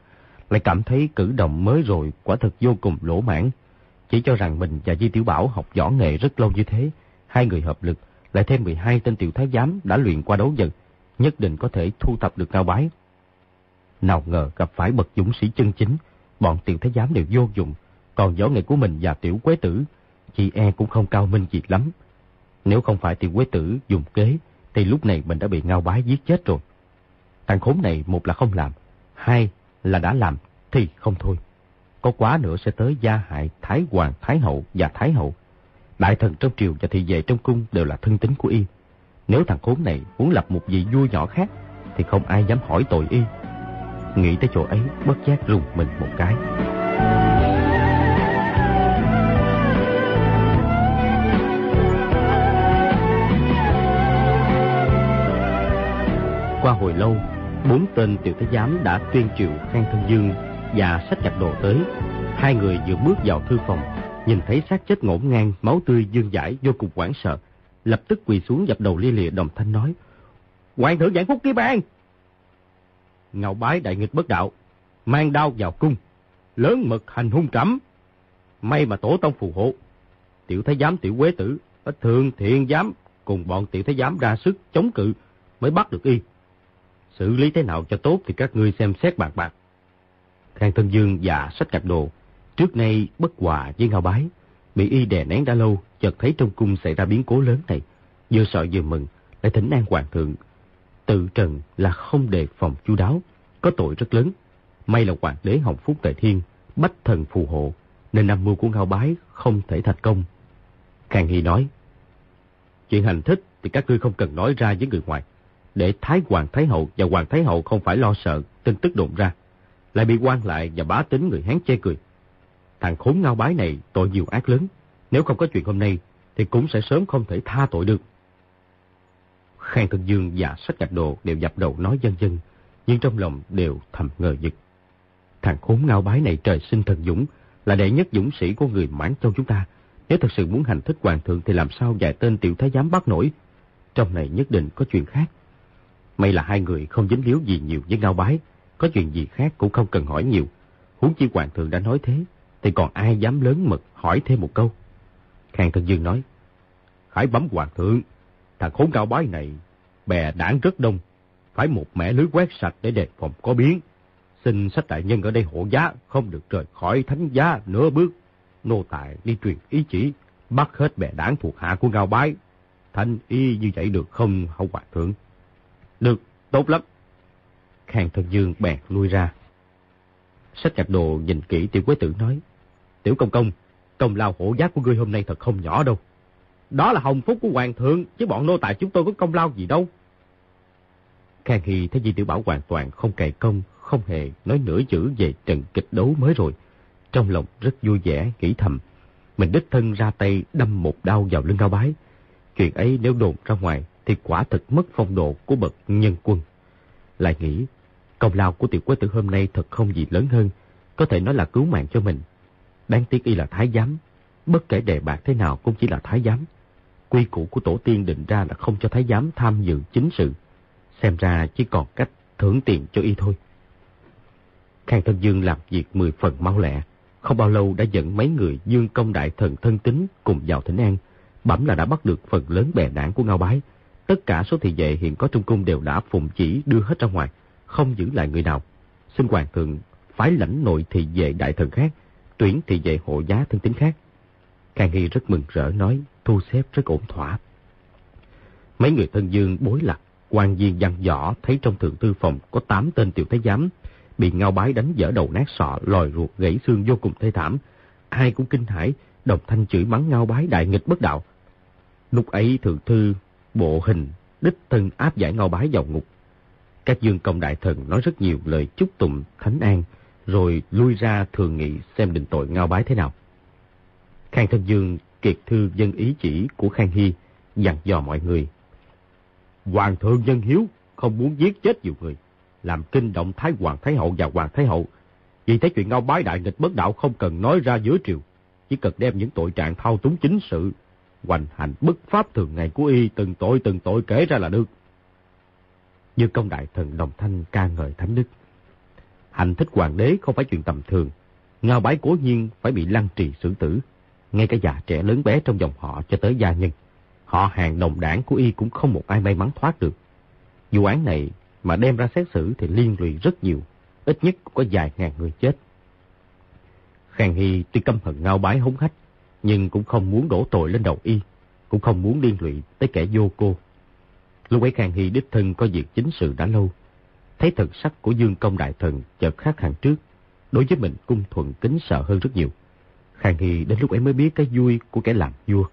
lại cảm thấy cử động mới rồi quả thực vô cùng lỗ mãn. Chỉ cho rằng mình và Di Tiểu Bảo học võ nghệ rất lâu như thế, hai người hợp lực, lại thêm 12 tên tiểu thái giám đã luyện qua đấu dần, nhất định có thể thu thập được Ngao Bái. Nào ngờ gặp phải bậc dũng sĩ chân chính, bọn tiểu thái giám đều vô dụng, còn võ nghệ của mình và tiểu quế tử, chị e cũng không cao minh gì lắm. Nếu không phải tiểu quế tử dùng kế, thì lúc này mình đã bị ngao bái giết chết rồi. Thằng khốn này một là không làm, hai là đã làm thì không thôi. Có quá nữa sẽ tới gia hại Thái Hoàng, Thái Hậu và Thái Hậu. Đại thần trong triều và thị vệ trong cung đều là thân tính của y. Nếu thằng khốn này muốn lập một vị vua nhỏ khác, thì không ai dám hỏi tội y. Nghĩ tới chỗ ấy, bất giác rùng mình một cái. Qua hồi lâu, bốn tên tiểu thái giám đã tuyên triệu Khang Thân Dương và sách chặt đồ tới. Hai người vừa bước vào thư phòng, nhìn thấy xác chết ngổn ngang, máu tươi dương dãi vô cùng hoảng sợ, lập tức quỳ xuống dập đầu lia lịa đồng thanh nói: "Hoàng thượng giảng phúc kia ban!" Ngạo bái đại nghịch bất đạo, mang đao vào cung, lớn mực hành hung trẫm. May mà tổ tông phù hộ, tiểu thái giám tiểu quế tử, ít thường thiện giám cùng bọn tiểu thái giám ra sức chống cự mới bắt được y. Xử lý thế nào cho tốt thì các ngươi xem xét bạc bạc. Khang Thân Dương và sách cạch đồ, trước nay bất hòa với ngao bái, bị y đè nén đã lâu, chợt thấy trong cung xảy ra biến cố lớn này, vừa sợ vừa mừng, lại thỉnh an hoàng thượng. Tự trần là không đề phòng chu đáo, có tội rất lớn. May là hoàng đế Hồng Phúc Đại Thiên, bách thần phù hộ, nên năm mưu của ngao bái không thể thành công. Khang Hy nói, chuyện hành thích thì các ngươi không cần nói ra với người ngoài, để Thái Hoàng Thái Hậu và Hoàng Thái Hậu không phải lo sợ tin tức đồn ra, lại bị quan lại và bá tính người Hán chê cười. Thằng khốn ngao bái này tội nhiều ác lớn, nếu không có chuyện hôm nay thì cũng sẽ sớm không thể tha tội được. Khang Thân Dương và Sách Gạch Đồ đều dập đầu nói dân dân, nhưng trong lòng đều thầm ngờ vực. Thằng khốn ngao bái này trời sinh thần dũng, là đệ nhất dũng sĩ của người Mãn Châu chúng ta. Nếu thật sự muốn hành thích hoàng thượng thì làm sao vài tên tiểu thái giám bắt nổi. Trong này nhất định có chuyện khác. May là hai người không dính líu gì nhiều với ngao bái, có chuyện gì khác cũng không cần hỏi nhiều. Huống chi hoàng thượng đã nói thế, thì còn ai dám lớn mật hỏi thêm một câu. Khang Thân Dương nói, Khải bấm hoàng thượng, thằng khốn cao bái này, bè đảng rất đông, phải một mẻ lưới quét sạch để đề phòng có biến. Xin sách đại nhân ở đây hộ giá, không được rời khỏi thánh giá nửa bước. Nô tài đi truyền ý chỉ, bắt hết bè đảng thuộc hạ của Ngao Bái. Thanh y như vậy được không, hậu hoàng thượng? Được, tốt lắm. Khang Thân Dương bèn lui ra. Sách nhạc đồ nhìn kỹ tiểu quế tử nói. Tiểu công công, công lao hổ giá của ngươi hôm nay thật không nhỏ đâu. Đó là hồng phúc của hoàng thượng, chứ bọn nô tài chúng tôi có công lao gì đâu. Khang Hy thấy Di Tiểu Bảo hoàn toàn không cày công, không hề nói nửa chữ về trận kịch đấu mới rồi. Trong lòng rất vui vẻ, nghĩ thầm. Mình đích thân ra tay đâm một đau vào lưng cao bái. Chuyện ấy nếu đồn ra ngoài thì quả thực mất phong độ của bậc nhân quân. Lại nghĩ, công lao của tiểu quế tử hôm nay thật không gì lớn hơn, có thể nói là cứu mạng cho mình. Đáng tiếc y là thái giám, bất kể đề bạc thế nào cũng chỉ là thái giám. Quy củ của tổ tiên định ra là không cho thái giám tham dự chính sự. Xem ra chỉ còn cách thưởng tiền cho y thôi. Khang Thân Dương làm việc mười phần mau lẹ, không bao lâu đã dẫn mấy người dương công đại thần thân tính cùng vào thỉnh an, bẩm là đã bắt được phần lớn bè đảng của Ngao Bái. Tất cả số thị vệ hiện có trong cung đều đã phụng chỉ đưa hết ra ngoài, không giữ lại người nào. Xin hoàng thượng phái lãnh nội thị vệ đại thần khác, tuyển thì về hộ giá thân tính khác. Khang Hy rất mừng rỡ nói, thu xếp rất ổn thỏa. Mấy người thân dương bối lạc, quan viên văn võ thấy trong thượng thư phòng có tám tên tiểu thái giám, bị ngao bái đánh dở đầu nát sọ, lòi ruột gãy xương vô cùng thê thảm. Ai cũng kinh hãi, đồng thanh chửi mắng ngao bái đại nghịch bất đạo. Lúc ấy thượng thư, bộ hình, đích thân áp giải ngao bái vào ngục. Các dương công đại thần nói rất nhiều lời chúc tụng thánh an, rồi lui ra thường nghị xem định tội ngao bái thế nào. Khang Thân Dương kiệt thư dân ý chỉ của Khang Hy, dặn dò mọi người. Hoàng thượng dân hiếu, không muốn giết chết nhiều người, làm kinh động Thái Hoàng Thái Hậu và Hoàng Thái Hậu. Vì thế chuyện ngao bái đại nghịch bất đạo không cần nói ra giữa triều, chỉ cần đem những tội trạng thao túng chính sự, hoành hành bất pháp thường ngày của y từng tội từng tội kể ra là được. Như công đại thần đồng thanh ca ngợi thánh đức. Hành thích hoàng đế không phải chuyện tầm thường, ngao bái cố nhiên phải bị lăng trì xử tử, ngay cả già trẻ lớn bé trong dòng họ cho tới gia nhân. Họ hàng đồng đảng của y cũng không một ai may mắn thoát được. Vụ án này mà đem ra xét xử thì liên lụy rất nhiều, ít nhất cũng có vài ngàn người chết. Khang Hy tuy căm hận ngao bái hống hách, nhưng cũng không muốn đổ tội lên đầu y, cũng không muốn liên lụy tới kẻ vô cô. Lúc ấy Khang Hy đích thân có việc chính sự đã lâu, thấy thần sắc của Dương Công Đại Thần chợt khác hẳn trước, đối với mình cung thuận kính sợ hơn rất nhiều. Khang Hy đến lúc ấy mới biết cái vui của kẻ làm vua,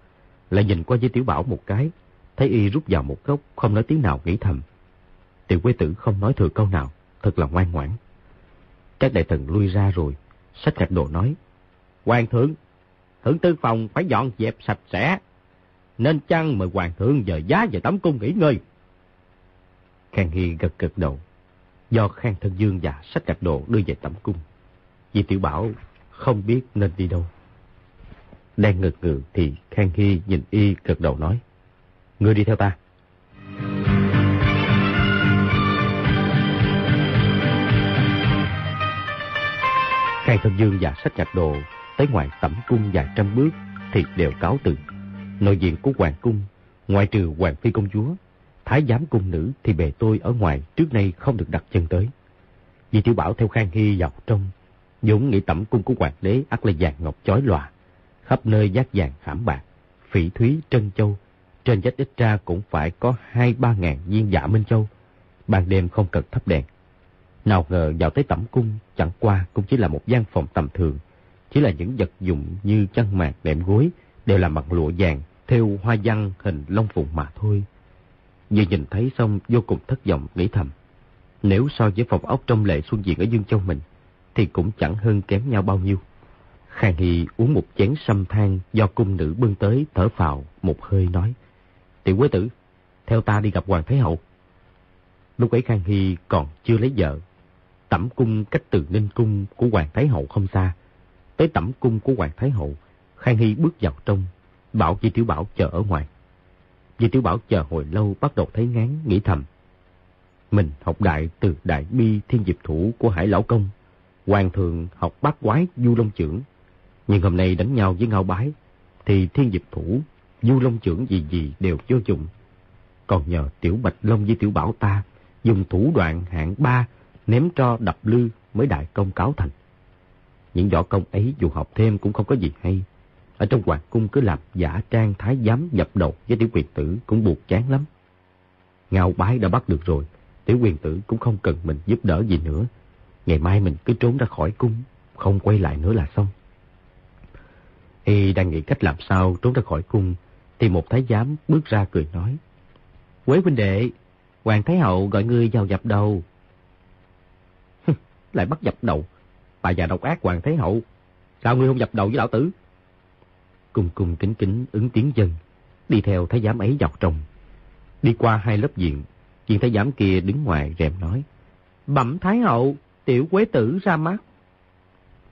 lại nhìn qua với Tiểu Bảo một cái, thấy y rút vào một góc, không nói tiếng nào nghĩ thầm. Tiểu quế tử không nói thừa câu nào, thật là ngoan ngoãn. Các đại thần lui ra rồi, sách gạch đồ nói, Hoàng thượng, thượng tư phòng phải dọn dẹp sạch sẽ, nên chăng mời hoàng thượng giờ giá về tấm cung nghỉ ngơi. Khang Hy gật gật đầu, do Khang Thân Dương và sách gạch đồ đưa về tẩm cung. Vì tiểu bảo không biết nên đi đâu. Đang ngực ngừ thì Khang Hy nhìn y gật đầu nói. Ngươi đi theo ta. Khang Thân Dương và sách gạch đồ tới ngoài tẩm cung vài trăm bước thì đều cáo từ. Nội diện của hoàng cung, ngoại trừ hoàng phi công chúa, thái giám cung nữ thì bề tôi ở ngoài trước nay không được đặt chân tới. Vì tiểu bảo theo Khang Hy vào trong, dũng nghĩ tẩm cung của hoàng đế ắt là vàng ngọc chói lòa, khắp nơi giác vàng khảm bạc, phỉ thúy trân châu, trên dách ít ra cũng phải có hai ba ngàn viên dạ minh châu. Ban đêm không cần thắp đèn. Nào ngờ vào tới tẩm cung, chẳng qua cũng chỉ là một gian phòng tầm thường. Chỉ là những vật dụng như chăn màn đệm gối đều làm bằng lụa vàng, theo hoa văn hình long phụng mà thôi. Vừa nhìn thấy xong vô cùng thất vọng nghĩ thầm. Nếu so với phòng ốc trong lệ xuân diện ở Dương Châu mình, thì cũng chẳng hơn kém nhau bao nhiêu. Khang Hy uống một chén sâm than do cung nữ bưng tới thở phào một hơi nói. Tiểu quế tử, theo ta đi gặp Hoàng Thái Hậu. Lúc ấy Khang Hy còn chưa lấy vợ. Tẩm cung cách từ Ninh Cung của Hoàng Thái Hậu không xa. Tới tẩm cung của Hoàng Thái Hậu, Khang Hy bước vào trong, bảo chỉ Tiểu Bảo chờ ở ngoài. Di Tiểu Bảo chờ hồi lâu bắt đầu thấy ngán, nghĩ thầm. Mình học đại từ Đại Bi Thiên Diệp Thủ của Hải Lão Công. Hoàng thượng học bát quái Du Long Trưởng. Nhưng hôm nay đánh nhau với Ngao Bái, thì Thiên Diệp Thủ Du Long trưởng gì gì đều vô dụng. Còn nhờ Tiểu Bạch Long với Tiểu Bảo ta dùng thủ đoạn hạng ba ném cho đập lư mới đại công cáo thành. Những võ công ấy dù học thêm cũng không có gì hay. Ở trong hoàng cung cứ làm giả trang thái giám dập đầu với tiểu quyền tử cũng buộc chán lắm. Ngao bái đã bắt được rồi, tiểu quyền tử cũng không cần mình giúp đỡ gì nữa. Ngày mai mình cứ trốn ra khỏi cung, không quay lại nữa là xong. Y đang nghĩ cách làm sao trốn ra khỏi cung, thì một thái giám bước ra cười nói. Quế huynh đệ, Hoàng Thái Hậu gọi ngươi vào dập đầu. Lại bắt dập đầu. Bà già độc ác Hoàng Thái Hậu. Sao ngươi không dập đầu với lão tử? Cùng cùng kính kính ứng tiếng dân. Đi theo thái giám ấy dọc trong. Đi qua hai lớp diện. Viên thái giám kia đứng ngoài rèm nói. Bẩm Thái Hậu, tiểu quế tử ra mắt.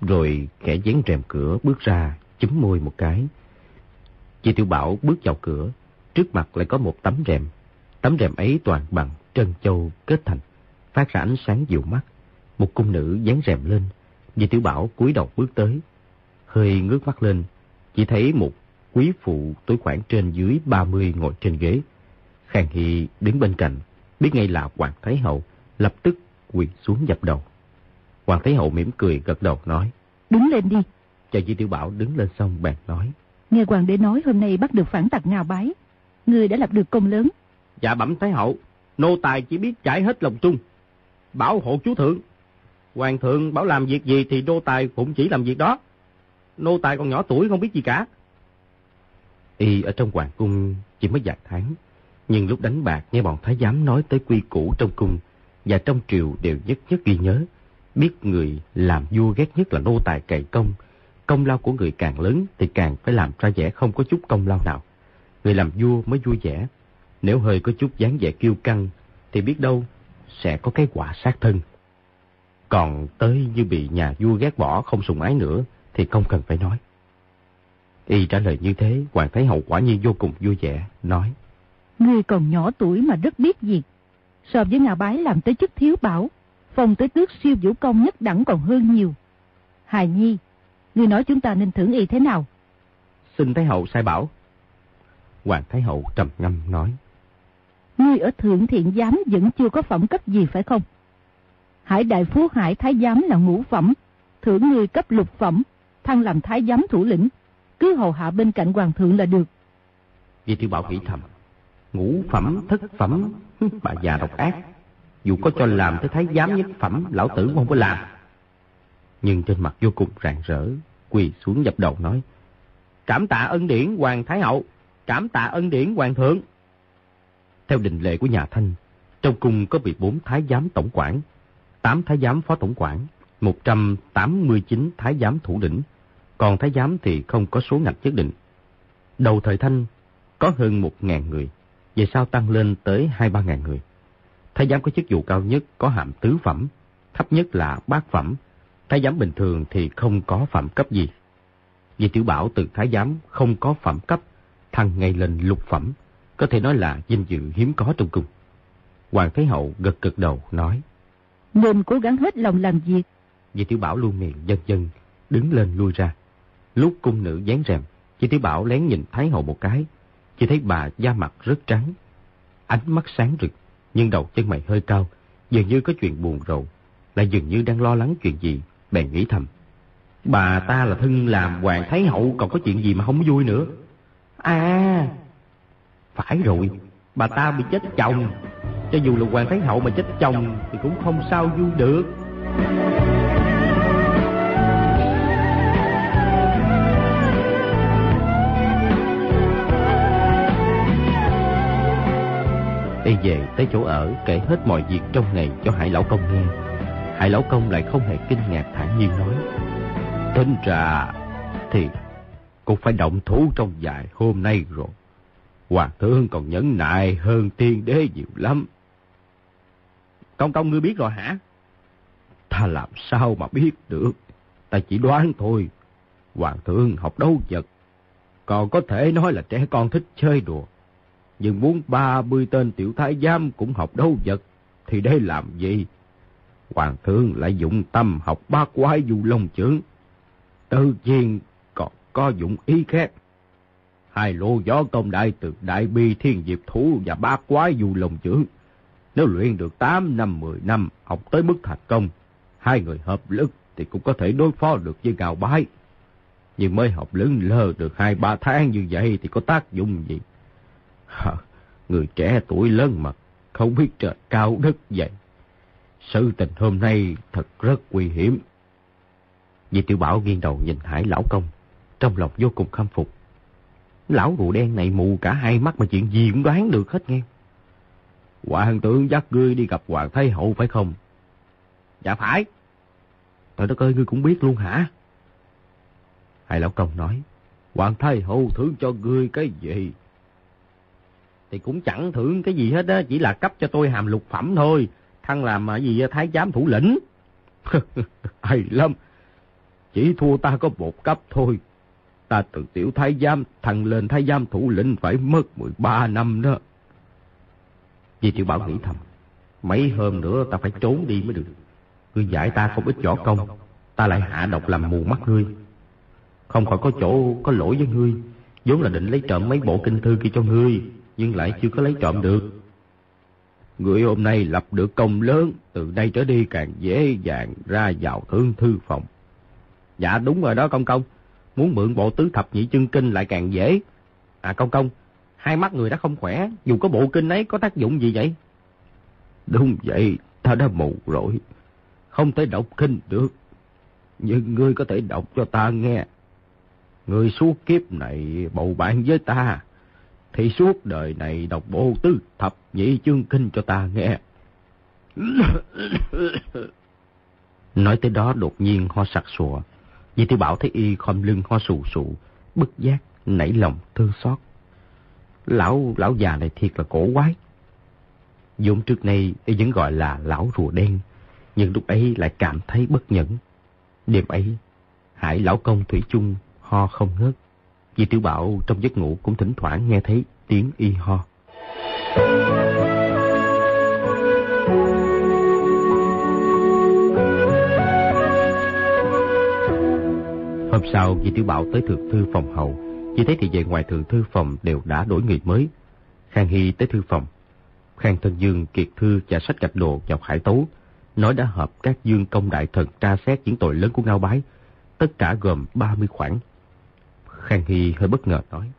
Rồi kẻ dán rèm cửa bước ra, chúm môi một cái. Chị Tiểu Bảo bước vào cửa, trước mặt lại có một tấm rèm. Tấm rèm ấy toàn bằng trân châu kết thành, phát ra ánh sáng dịu mắt. Một cung nữ dán rèm lên, Di Tiểu Bảo cúi đầu bước tới. Hơi ngước mắt lên, chỉ thấy một quý phụ tối khoảng trên dưới 30 ngồi trên ghế. Khang Hy đứng bên cạnh, biết ngay là Hoàng Thái Hậu, lập tức quỳ xuống dập đầu. Hoàng Thái Hậu mỉm cười gật đầu nói. Đứng lên đi. Cho Di Tiểu Bảo đứng lên xong bèn nói. Nghe hoàng đế nói hôm nay bắt được phản tặc ngào bái. Người đã lập được công lớn. Dạ bẩm Thái Hậu, nô tài chỉ biết trải hết lòng trung. Bảo hộ chú thượng. Hoàng thượng bảo làm việc gì thì nô tài cũng chỉ làm việc đó. Nô tài còn nhỏ tuổi không biết gì cả. Y ở trong hoàng cung chỉ mới vài tháng. Nhưng lúc đánh bạc nghe bọn thái giám nói tới quy củ trong cung và trong triều đều nhất nhất ghi nhớ. Biết người làm vua ghét nhất là nô tài cày công, công lao của người càng lớn thì càng phải làm ra vẻ không có chút công lao nào. Người làm vua mới vui vẻ. Nếu hơi có chút dáng vẻ kiêu căng thì biết đâu sẽ có cái quả sát thân. Còn tới như bị nhà vua ghét bỏ không sùng ái nữa thì không cần phải nói. Y trả lời như thế, Hoàng Thái Hậu quả nhiên vô cùng vui vẻ, nói. Ngươi còn nhỏ tuổi mà rất biết việc. So với Ngà Bái làm tới chức thiếu bảo, phòng tới tước siêu vũ công nhất đẳng còn hơn nhiều. Hài Nhi, Ngươi nói chúng ta nên thưởng y thế nào? Xin Thái Hậu sai bảo. Hoàng Thái Hậu trầm ngâm nói. Ngươi ở thượng thiện giám vẫn chưa có phẩm cấp gì phải không? Hải đại phú hải thái giám là ngũ phẩm, thưởng ngươi cấp lục phẩm, thăng làm thái giám thủ lĩnh, cứ hầu hạ bên cạnh hoàng thượng là được. Vì tiểu bảo nghĩ thầm, ngũ phẩm, thất phẩm, bà già độc ác. Dù có cho làm tới thái giám nhất phẩm, lão tử cũng không có làm. Nhưng trên mặt vô cùng rạng rỡ, quỳ xuống dập đầu nói. Cảm tạ ân điển Hoàng Thái Hậu, cảm tạ ân điển Hoàng Thượng. Theo định lệ của nhà Thanh, trong cung có 14 thái giám tổng quản, 8 thái giám phó tổng quản, 189 thái giám thủ lĩnh, còn thái giám thì không có số ngạch nhất định. Đầu thời Thanh có hơn 1.000 người, về sau tăng lên tới 2-3 ngàn người. Thái giám có chức vụ cao nhất có hàm tứ phẩm, thấp nhất là bát phẩm, thái giám bình thường thì không có phẩm cấp gì. Vì tiểu bảo từ thái giám không có phẩm cấp, thăng ngay lên lục phẩm, có thể nói là vinh dự hiếm có trong cung. Hoàng Thái Hậu gật gật đầu nói. Nên cố gắng hết lòng làm việc. Vì tiểu bảo luôn miệng dân dân, đứng lên lui ra. Lúc cung nữ dán rèm, Chị Tiểu Bảo lén nhìn Thái Hậu một cái, chỉ thấy bà da mặt rất trắng, ánh mắt sáng rực, nhưng đầu chân mày hơi cao, dường như có chuyện buồn rầu, lại dường như đang lo lắng chuyện gì, bèn nghĩ thầm. Bà ta là thân làm hoàng thái hậu còn có chuyện gì mà không vui nữa. À, phải rồi, bà ta bị chết chồng. Cho dù là hoàng thái hậu mà chết chồng thì cũng không sao vui được. Về tới chỗ ở kể hết mọi việc trong ngày cho Hải Lão Công nghe. Hải Lão Công lại không hề kinh ngạc thản nhiên nói. Tính ra thì cũng phải động thủ trong vài hôm nay rồi. Hoàng thượng còn nhẫn nại hơn tiên đế nhiều lắm. Công công ngươi biết rồi hả? Ta làm sao mà biết được. Ta chỉ đoán thôi. Hoàng thượng học đấu vật. Còn có thể nói là trẻ con thích chơi đùa. Nhưng muốn ba mươi tên tiểu thái giám cũng học đấu vật, thì để làm gì? Hoàng thượng lại dụng tâm học ba quái du long trưởng. Tự nhiên còn có dụng ý khác. Hai lô gió công đại từ đại bi thiên diệp thú và ba quái du long trưởng. Nếu luyện được 8 năm 10 năm, học tới mức thành công, hai người hợp lực thì cũng có thể đối phó được với gào bái. Nhưng mới học lớn lơ được hai ba tháng như vậy thì có tác dụng gì? Người trẻ tuổi lớn mật không biết trời cao đất vậy. Sự tình hôm nay thật rất nguy hiểm. Vì tiểu bảo nghiêng đầu nhìn hải lão công, trong lòng vô cùng khâm phục. Lão rùa đen này mù cả hai mắt mà chuyện gì cũng đoán được hết nghe. Hoàng tướng dắt ngươi đi gặp Hoàng Thái Hậu phải không? Dạ phải. Trời đất ơi, ngươi cũng biết luôn hả? Hai lão công nói, Hoàng Thái Hậu thưởng cho ngươi cái gì? Thì cũng chẳng thưởng cái gì hết á, chỉ là cấp cho tôi hàm lục phẩm thôi, thăng làm à, gì à, thái giám thủ lĩnh. Hay lắm, chỉ thua ta có một cấp thôi. Ta từ tiểu thái giám thăng lên thái giám thủ lĩnh phải mất 13 năm đó. Vì tiểu bảo nghĩ thầm, mấy hôm nữa ta phải trốn đi mới được. Ngươi giải ta không ít võ công, ta lại hạ độc làm mù mắt ngươi. Không phải có chỗ có lỗi với ngươi, vốn là định lấy trộm mấy bộ kinh thư kia cho ngươi, nhưng lại chưa có lấy trộm được. Người hôm nay lập được công lớn, từ đây trở đi càng dễ dàng ra vào thương thư phòng. Dạ đúng rồi đó công công, muốn mượn bộ tứ thập nhị chân kinh lại càng dễ. À công công, hai mắt người đã không khỏe, dù có bộ kinh ấy có tác dụng gì vậy? Đúng vậy, ta đã mù rồi, không thể đọc kinh được. Nhưng ngươi có thể đọc cho ta nghe. Ngươi suốt kiếp này bầu bạn với ta, thì suốt đời này đọc bộ tư thập nhị chương kinh cho ta nghe. Nói tới đó đột nhiên ho sặc sụa. Vì tiểu bảo thấy y khom lưng ho sù sụ, bức giác, nảy lòng thương xót. Lão, lão già này thiệt là cổ quái. Dũng trước nay y vẫn gọi là lão rùa đen, nhưng lúc ấy lại cảm thấy bất nhẫn. Đêm ấy, hải lão công thủy chung ho không ngớt. Vì tiểu bảo trong giấc ngủ cũng thỉnh thoảng nghe thấy tiếng y ho. Hôm sau, Di tiểu bảo tới thượng thư phòng hậu, chỉ thấy thì về ngoài thượng thư phòng đều đã đổi người mới. Khang Hy tới thư phòng. Khang Thân Dương, Kiệt Thư và sách gạch đồ vào hải tấu, nói đã hợp các dương công đại thần tra xét những tội lớn của Ngao Bái, tất cả gồm 30 khoản. Khang Hy hơi bất ngờ nói.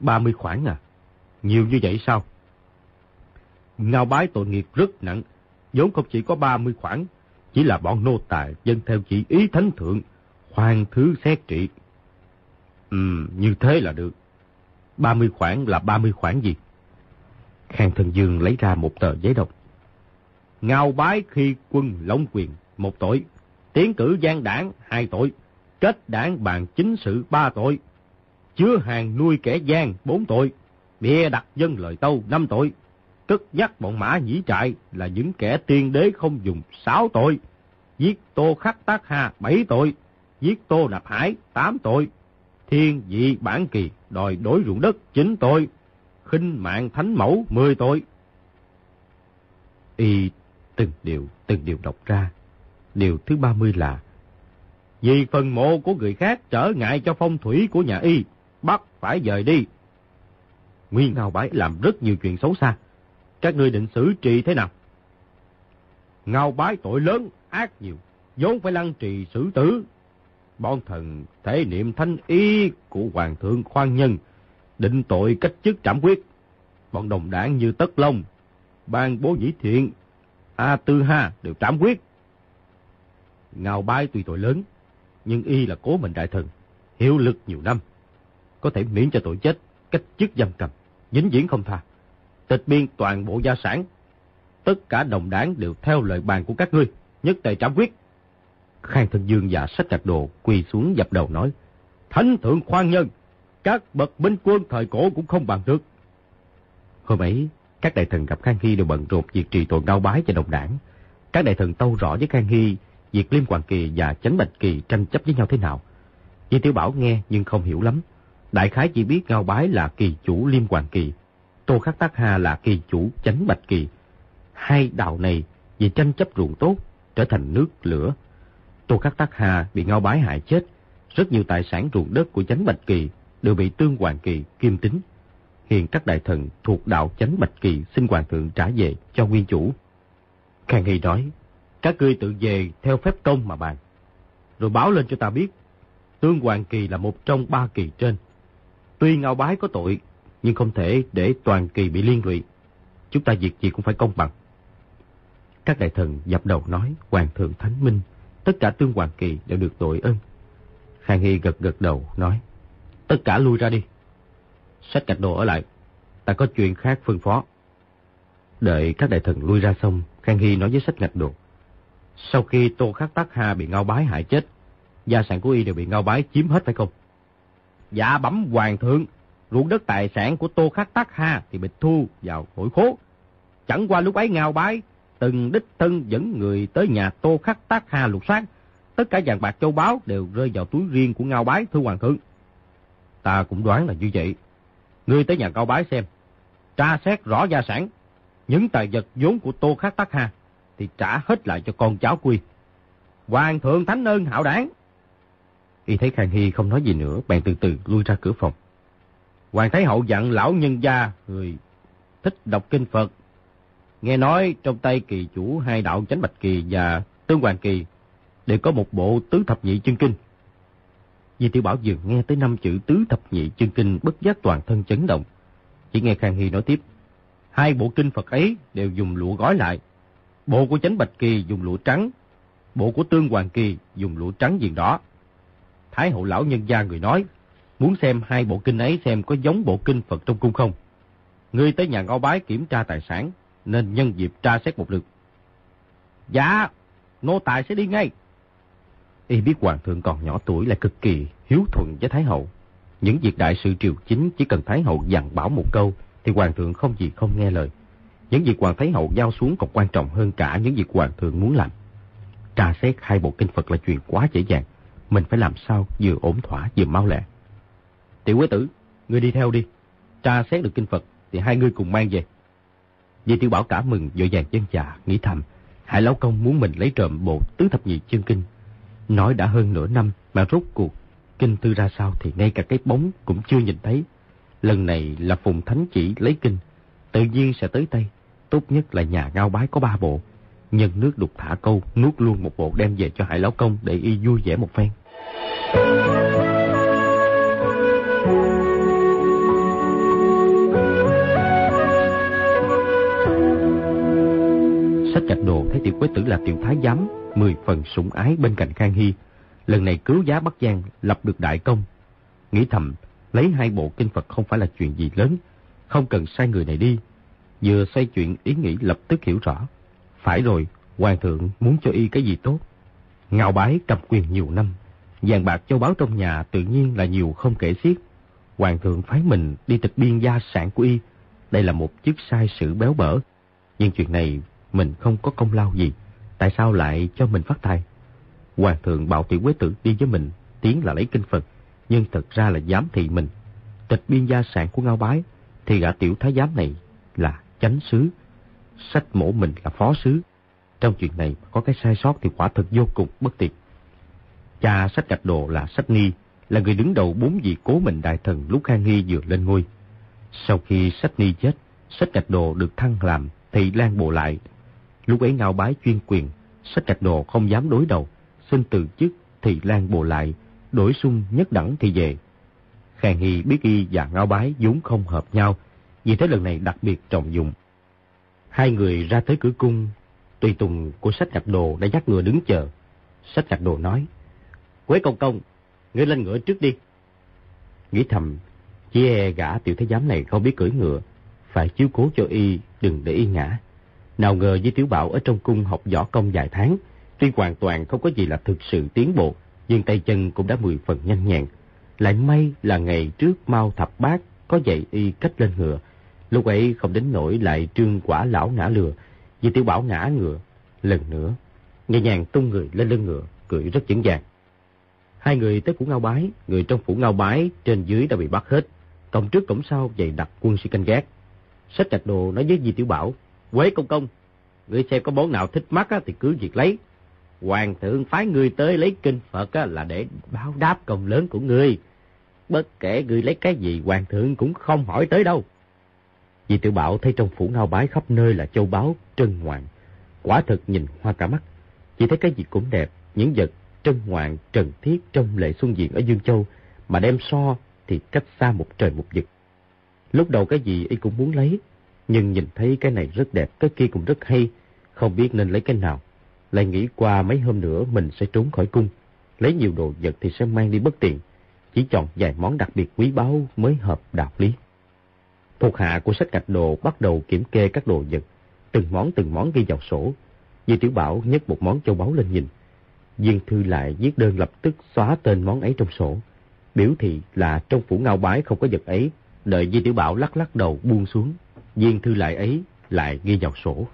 30 khoản à? Nhiều như vậy sao? Ngao bái tội nghiệp rất nặng, vốn không chỉ có 30 khoản, chỉ là bọn nô tài dân theo chỉ ý thánh thượng, hoàng thứ xét trị. Ừ, như thế là được. 30 khoản là 30 khoản gì? Khang Thần Dương lấy ra một tờ giấy độc. Ngao bái khi quân long quyền, một tội. Tiến cử gian đảng, hai tội kết đảng bàn chính sự ba tội, chứa hàng nuôi kẻ gian bốn tội, bịa đặt dân lời tâu năm tội, cất nhắc bọn mã nhĩ trại là những kẻ tiên đế không dùng sáu tội, giết tô khắc tác hà bảy tội, giết tô nạp hải tám tội, thiên vị bản kỳ, đòi đối ruộng đất chín tội, khinh mạng thánh mẫu mười tội. Y từng điều, từng điều đọc ra. Điều thứ 30 là vì phần mộ của người khác trở ngại cho phong thủy của nhà Y, bắt phải dời đi. Nguyên Ngao Bái làm rất nhiều chuyện xấu xa. Các ngươi định xử trị thế nào? Ngao Bái tội lớn, ác nhiều, vốn phải lăng trì xử tử. Bọn thần thể niệm thanh ý của Hoàng thượng khoan nhân, định tội cách chức trảm quyết. Bọn đồng đảng như Tất Long, Ban Bố Dĩ Thiện, A Tư Ha đều trảm quyết. Ngao Bái tuy tội lớn, nhưng y là cố mệnh đại thần, hiệu lực nhiều năm. Có thể miễn cho tội chết, cách chức giam cầm, dính diễn không tha. Tịch biên toàn bộ gia sản. Tất cả đồng đảng đều theo lời bàn của các ngươi, nhất tề trảm quyết. Khang Thân Dương và sách chặt đồ quỳ xuống dập đầu nói. Thánh thượng khoan nhân, các bậc binh quân thời cổ cũng không bằng được. Hôm ấy, các đại thần gặp Khang Hy đều bận rộn việc trì tội ngao bái cho đồng đảng. Các đại thần tâu rõ với Khang Hy việc Liêm Hoàng Kỳ và Chánh Bạch Kỳ tranh chấp với nhau thế nào. Di Tiểu Bảo nghe nhưng không hiểu lắm. Đại khái chỉ biết ngao bái là kỳ chủ Liêm Hoàng Kỳ. Tô Khắc Tác Hà là kỳ chủ Chánh Bạch Kỳ. Hai đạo này vì tranh chấp ruộng tốt trở thành nước lửa. Tô Khắc Tác Hà bị ngao bái hại chết. Rất nhiều tài sản ruộng đất của Chánh Bạch Kỳ đều bị Tương Hoàng Kỳ kim tính. Hiện các đại thần thuộc đạo Chánh Bạch Kỳ xin Hoàng thượng trả về cho nguyên chủ. Khang Hy nói, các ngươi tự về theo phép công mà bàn. Rồi báo lên cho ta biết, Tương Hoàng Kỳ là một trong ba kỳ trên. Tuy ngao bái có tội, nhưng không thể để toàn kỳ bị liên lụy. Chúng ta việc gì cũng phải công bằng. Các đại thần dập đầu nói, Hoàng thượng Thánh Minh, tất cả Tương Hoàng Kỳ đều được tội ơn. Khang Hy gật gật đầu, nói, tất cả lui ra đi. Sách gạch đồ ở lại, ta có chuyện khác phân phó. Đợi các đại thần lui ra xong, Khang Hy nói với sách ngạch đồ. Sau khi Tô Khắc Tắc Hà bị ngao bái hại chết, gia sản của y đều bị ngao bái chiếm hết phải không? Dạ bẩm hoàng thượng, ruộng đất tài sản của Tô Khắc Tắc Ha thì bị thu vào hội khố. Chẳng qua lúc ấy ngao bái, từng đích thân dẫn người tới nhà Tô Khắc Tắc Ha lục soát. Tất cả vàng bạc châu báu đều rơi vào túi riêng của ngao bái, thưa hoàng thượng. Ta cũng đoán là như vậy. Ngươi tới nhà ngao bái xem, tra xét rõ gia sản, những tài vật vốn của Tô Khắc Tắc Ha thì trả hết lại cho con cháu quy. Hoàng thượng thánh ơn hảo đáng. Y thấy Khang Hy không nói gì nữa, bèn từ từ lui ra cửa phòng. Hoàng Thái Hậu dặn lão nhân gia, người thích đọc kinh Phật. Nghe nói trong tay kỳ chủ hai đạo Chánh Bạch Kỳ và Tương Hoàng Kỳ đều có một bộ tứ thập nhị chân kinh. Di Tiểu Bảo dừng nghe tới năm chữ tứ thập nhị chân kinh bất giác toàn thân chấn động. Chỉ nghe Khang Hy nói tiếp. Hai bộ kinh Phật ấy đều dùng lụa gói lại. Bộ của Chánh Bạch Kỳ dùng lụa trắng, bộ của Tương Hoàng Kỳ dùng lụa trắng viền đỏ. Thái hậu lão nhân gia người nói, muốn xem hai bộ kinh ấy xem có giống bộ kinh Phật trong cung không. Ngươi tới nhà ngao bái kiểm tra tài sản, nên nhân dịp tra xét một lượt. Dạ, nô tài sẽ đi ngay. Y biết hoàng thượng còn nhỏ tuổi là cực kỳ hiếu thuận với Thái hậu. Những việc đại sự triều chính chỉ cần Thái hậu dặn bảo một câu thì hoàng thượng không gì không nghe lời. Những việc hoàng Thái hậu giao xuống còn quan trọng hơn cả những việc hoàng thượng muốn làm. Tra xét hai bộ kinh Phật là chuyện quá dễ dàng. Mình phải làm sao vừa ổn thỏa vừa mau lẹ. Tiểu quế tử, ngươi đi theo đi. Tra xét được kinh Phật thì hai ngươi cùng mang về. Di tiểu bảo cả mừng vội vàng chân trà, nghĩ thầm. Hải Lão Công muốn mình lấy trộm bộ tứ thập nhị chân kinh. Nói đã hơn nửa năm mà rốt cuộc kinh tư ra sao thì ngay cả cái bóng cũng chưa nhìn thấy. Lần này là Phùng Thánh chỉ lấy kinh, tự nhiên sẽ tới tay. Tốt nhất là nhà ngao bái có ba bộ. Nhân nước đục thả câu, nuốt luôn một bộ đem về cho Hải Lão Công để y vui vẻ một phen. Sách chạch đồ thấy tiểu quế tử là tiểu thái giám, mười phần sủng ái bên cạnh Khang Hy. Lần này cứu giá Bắc Giang, lập được đại công. Nghĩ thầm, lấy hai bộ kinh Phật không phải là chuyện gì lớn, không cần sai người này đi. Vừa xoay chuyện ý nghĩ lập tức hiểu rõ. Phải rồi, Hoàng thượng muốn cho y cái gì tốt. Ngào bái cầm quyền nhiều năm, vàng bạc châu báu trong nhà tự nhiên là nhiều không kể xiết. Hoàng thượng phái mình đi tịch biên gia sản của y. Đây là một chức sai sự béo bở. Nhưng chuyện này mình không có công lao gì. Tại sao lại cho mình phát tài? Hoàng thượng bảo tiểu quế tử đi với mình, tiến là lấy kinh Phật. nhưng thật ra là giám thị mình. Tịch biên gia sản của Ngao Bái, thì gã tiểu thái giám này là chánh sứ. Sách mổ mình là phó sứ. Trong chuyện này có cái sai sót thì quả thật vô cùng bất tiện. Cha sách gạch đồ là sách ni, là người đứng đầu bốn vị cố mình đại thần lúc Khang Nghi vừa lên ngôi. Sau khi sách ni chết, sách gạch đồ được thăng làm thị lan bộ lại. Lúc ấy ngao bái chuyên quyền, sách gạch đồ không dám đối đầu, xin từ chức thị lan bộ lại, đổi sung nhất đẳng thì về. Khang Hy biết y và ngao bái vốn không hợp nhau, vì thế lần này đặc biệt trọng dụng. Hai người ra tới cửa cung, tùy tùng của sách nhập đồ đã dắt ngựa đứng chờ. Sách nhập đồ nói, Quế công công, ngươi lên ngựa trước đi. Nghĩ thầm, chỉ e gã tiểu thái giám này không biết cưỡi ngựa, phải chiếu cố cho y, đừng để y ngã. Nào ngờ với tiểu bảo ở trong cung học võ công vài tháng, tuy hoàn toàn không có gì là thực sự tiến bộ, nhưng tay chân cũng đã mười phần nhanh nhẹn. Lại may là ngày trước mau thập bát có dạy y cách lên ngựa. Lúc ấy không đến nỗi lại trương quả lão ngã lừa, vì tiểu bảo ngã ngựa. Lần nữa, nhẹ nhàng tung người lên lưng ngựa, cười rất vững dàng. Hai người tới phủ Ngao Bái, người trong phủ Ngao Bái trên dưới đã bị bắt hết. Cổng trước cổng sau dày đặt quân sĩ canh gác. Sách trạch đồ nói với Di Tiểu Bảo, Quế công công, người xem có món nào thích mắt á thì cứ việc lấy. Hoàng thượng phái người tới lấy kinh Phật là để báo đáp công lớn của người. Bất kể người lấy cái gì, hoàng thượng cũng không hỏi tới đâu vì Tiểu Bảo thấy trong phủ Ngao Bái khắp nơi là châu báu, trân ngoạn. Quả thực nhìn hoa cả mắt. Chỉ thấy cái gì cũng đẹp, những vật trân ngoạn trần thiết trong lệ xuân diện ở Dương Châu, mà đem so thì cách xa một trời một vực. Lúc đầu cái gì y cũng muốn lấy, nhưng nhìn thấy cái này rất đẹp, cái kia cũng rất hay, không biết nên lấy cái nào. Lại nghĩ qua mấy hôm nữa mình sẽ trốn khỏi cung, lấy nhiều đồ vật thì sẽ mang đi bất tiện, chỉ chọn vài món đặc biệt quý báu mới hợp đạo lý. Thuộc hạ của sách gạch đồ bắt đầu kiểm kê các đồ vật, từng món từng món ghi vào sổ. Di Tiểu Bảo nhấc một món châu báu lên nhìn, Viên Thư lại viết đơn lập tức xóa tên món ấy trong sổ. Biểu thị là trong phủ ngao bái không có vật ấy. Đợi Di Tiểu Bảo lắc lắc đầu buông xuống. Viên Thư lại ấy lại ghi vào sổ.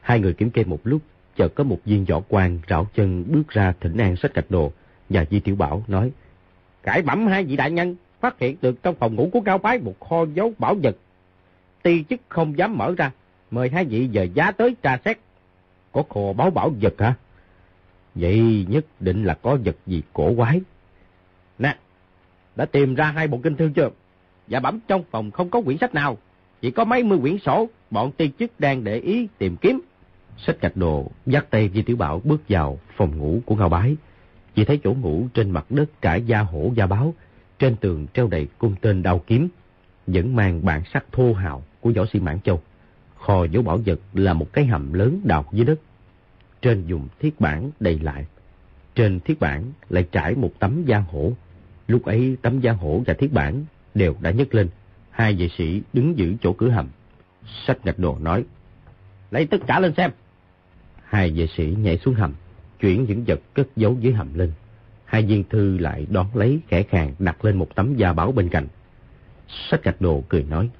Hai người kiểm kê một lúc, chợt có một viên võ quan rảo chân bước ra thỉnh an sách gạch đồ. Và Di Tiểu Bảo nói, Cải bẩm hai vị đại nhân, phát hiện được trong phòng ngủ của Cao Bái một kho dấu bảo vật. Ti chức không dám mở ra, mời hai vị giờ giá tới tra xét. Có kho báo bảo vật hả? Vậy nhất định là có vật gì cổ quái. Nè, đã tìm ra hai bộ kinh thư chưa? Dạ bẩm trong phòng không có quyển sách nào. Chỉ có mấy mươi quyển sổ, bọn tiên chức đang để ý tìm kiếm. Sách gạch đồ, dắt tay Di Tiểu Bảo bước vào phòng ngủ của Ngao Bái. Chỉ thấy chỗ ngủ trên mặt đất trải da hổ da báo, trên tường treo đầy cung tên đao kiếm, vẫn mang bản sắc thô hào của võ sĩ Mãn Châu. Kho dấu bảo vật là một cái hầm lớn đào dưới đất, trên dùng thiết bản đầy lại. Trên thiết bản lại trải một tấm da hổ. Lúc ấy tấm da hổ và thiết bản đều đã nhấc lên. Hai vệ sĩ đứng giữ chỗ cửa hầm. Sách gạch đồ nói, lấy tất cả lên xem. Hai vệ sĩ nhảy xuống hầm, chuyển những vật cất giấu dưới hầm lên. Hai viên thư lại đón lấy khẽ khàng đặt lên một tấm da báo bên cạnh. Sách gạch đồ cười nói,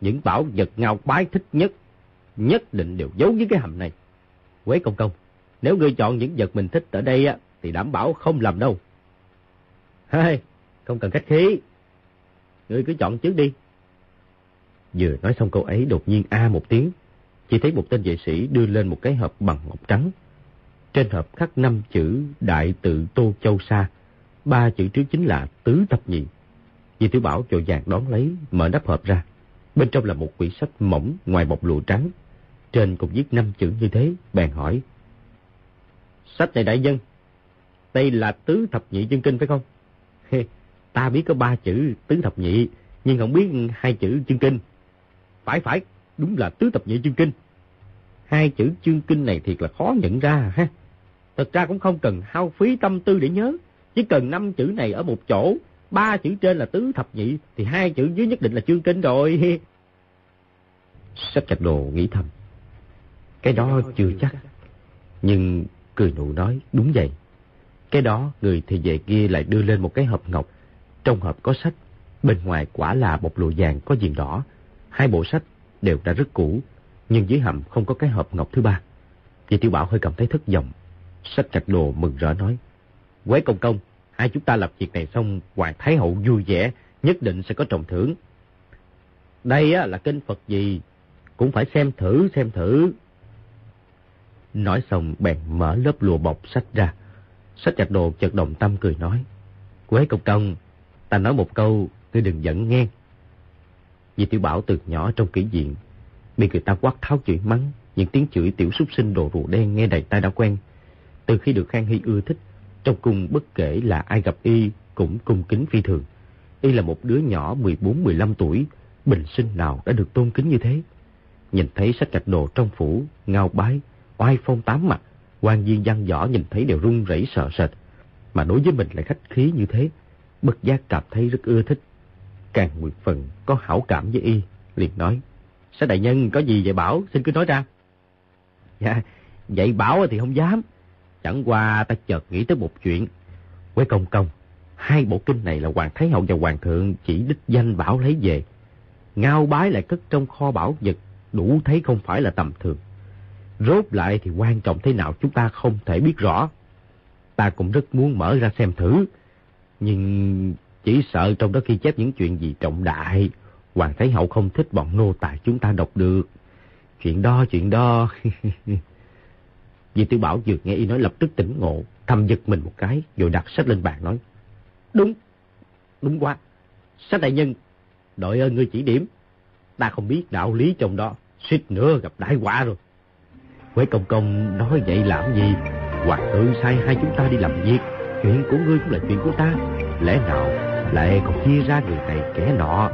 những bảo vật ngao bái thích nhất, nhất định đều giấu dưới cái hầm này. Quế công công, nếu ngươi chọn những vật mình thích ở đây á, thì đảm bảo không làm đâu. Hai, không cần khách khí. Ngươi cứ chọn trước đi. Vừa nói xong câu ấy đột nhiên a một tiếng, chỉ thấy một tên vệ sĩ đưa lên một cái hộp bằng ngọc trắng. Trên hộp khắc năm chữ Đại tự Tô Châu Sa, ba chữ trước chính là Tứ Thập Nhị. vì Tiểu Bảo vội vàng đón lấy, mở nắp hộp ra. Bên trong là một quyển sách mỏng ngoài bọc lụa trắng, trên cũng viết năm chữ như thế, bèn hỏi. Sách này đại dân, đây là tứ thập nhị chân kinh phải không? Ta biết có ba chữ tứ thập nhị, nhưng không biết hai chữ chân kinh. Phải phải, đúng là tứ thập nhị chân kinh. Hai chữ chương kinh này thiệt là khó nhận ra ha. Thật ra cũng không cần hao phí tâm tư để nhớ. Chỉ cần năm chữ này ở một chỗ, ba chữ trên là tứ thập nhị, thì hai chữ dưới nhất định là chương kinh rồi. Sách chặt đồ nghĩ thầm. Cái đó chưa chắc. Nhưng cười nụ nói đúng vậy. Cái đó người thì về kia lại đưa lên một cái hộp ngọc. Trong hộp có sách, bên ngoài quả là bọc lụa vàng có viền đỏ. Hai bộ sách đều đã rất cũ, nhưng dưới hầm không có cái hộp ngọc thứ ba. Vì Tiểu Bảo hơi cảm thấy thất vọng. Sách chặt đồ mừng rỡ nói. Quế công công, Hai chúng ta lập việc này xong, Hoàng Thái Hậu vui vẻ, nhất định sẽ có trọng thưởng. Đây á, là kinh Phật gì, cũng phải xem thử, xem thử. Nói xong bèn mở lớp lùa bọc sách ra. Sách chặt đồ chợt đồng tâm cười nói. Quế công công, ta nói một câu, ngươi đừng giận nghe. Vì tiểu bảo từ nhỏ trong kỷ diện, bị người ta quát tháo chửi mắng, những tiếng chửi tiểu súc sinh đồ rùa đen nghe đầy tai đã quen. Từ khi được Khang Hy ưa thích, trong cung bất kể là ai gặp y cũng cung kính phi thường. Y là một đứa nhỏ 14-15 tuổi, bình sinh nào đã được tôn kính như thế. Nhìn thấy sách gạch đồ trong phủ, ngao bái, oai phong tám mặt, quan viên văn võ nhìn thấy đều run rẩy sợ sệt. Mà đối với mình lại khách khí như thế, bất giác cảm thấy rất ưa thích. Càng nguyệt phần có hảo cảm với y, liền nói. Sách đại nhân có gì vậy bảo, xin cứ nói ra. Dạ, vậy bảo thì không dám. Chẳng qua ta chợt nghĩ tới một chuyện. Quế công công, hai bộ kinh này là Hoàng Thái Hậu và Hoàng Thượng chỉ đích danh bảo lấy về. Ngao bái lại cất trong kho bảo vật, đủ thấy không phải là tầm thường. Rốt lại thì quan trọng thế nào chúng ta không thể biết rõ. Ta cũng rất muốn mở ra xem thử. Nhưng chỉ sợ trong đó khi chép những chuyện gì trọng đại, Hoàng Thái Hậu không thích bọn nô tài chúng ta đọc được. Chuyện đó, chuyện đó. Vì Tiểu Bảo vừa nghe y nói lập tức tỉnh ngộ, thầm giật mình một cái, rồi đặt sách lên bàn nói. Đúng, đúng quá. Sách đại nhân, đội ơn ngươi chỉ điểm. Ta không biết đạo lý trong đó, suýt nữa gặp đại quả rồi. Quế công công nói vậy làm gì? Hoàng thượng sai hai chúng ta đi làm việc, chuyện của ngươi cũng là chuyện của ta. Lẽ nào lại còn chia ra người này kẻ nọ?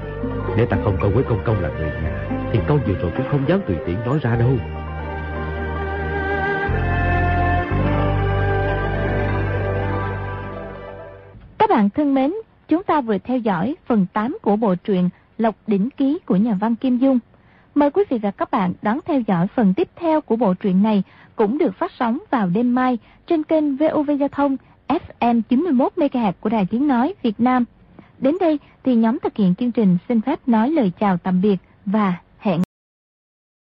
Nếu ta không coi Quế công công là người nhà, thì câu vừa rồi cũng không dám tùy tiện nói ra đâu. Bạn thân mến, chúng ta vừa theo dõi phần 8 của bộ truyện Lộc Đỉnh Ký của nhà văn Kim Dung. Mời quý vị và các bạn đón theo dõi phần tiếp theo của bộ truyện này cũng được phát sóng vào đêm mai trên kênh VOV Giao thông FM 91 MHz của Đài Tiếng Nói Việt Nam. Đến đây thì nhóm thực hiện chương trình xin phép nói lời chào tạm biệt và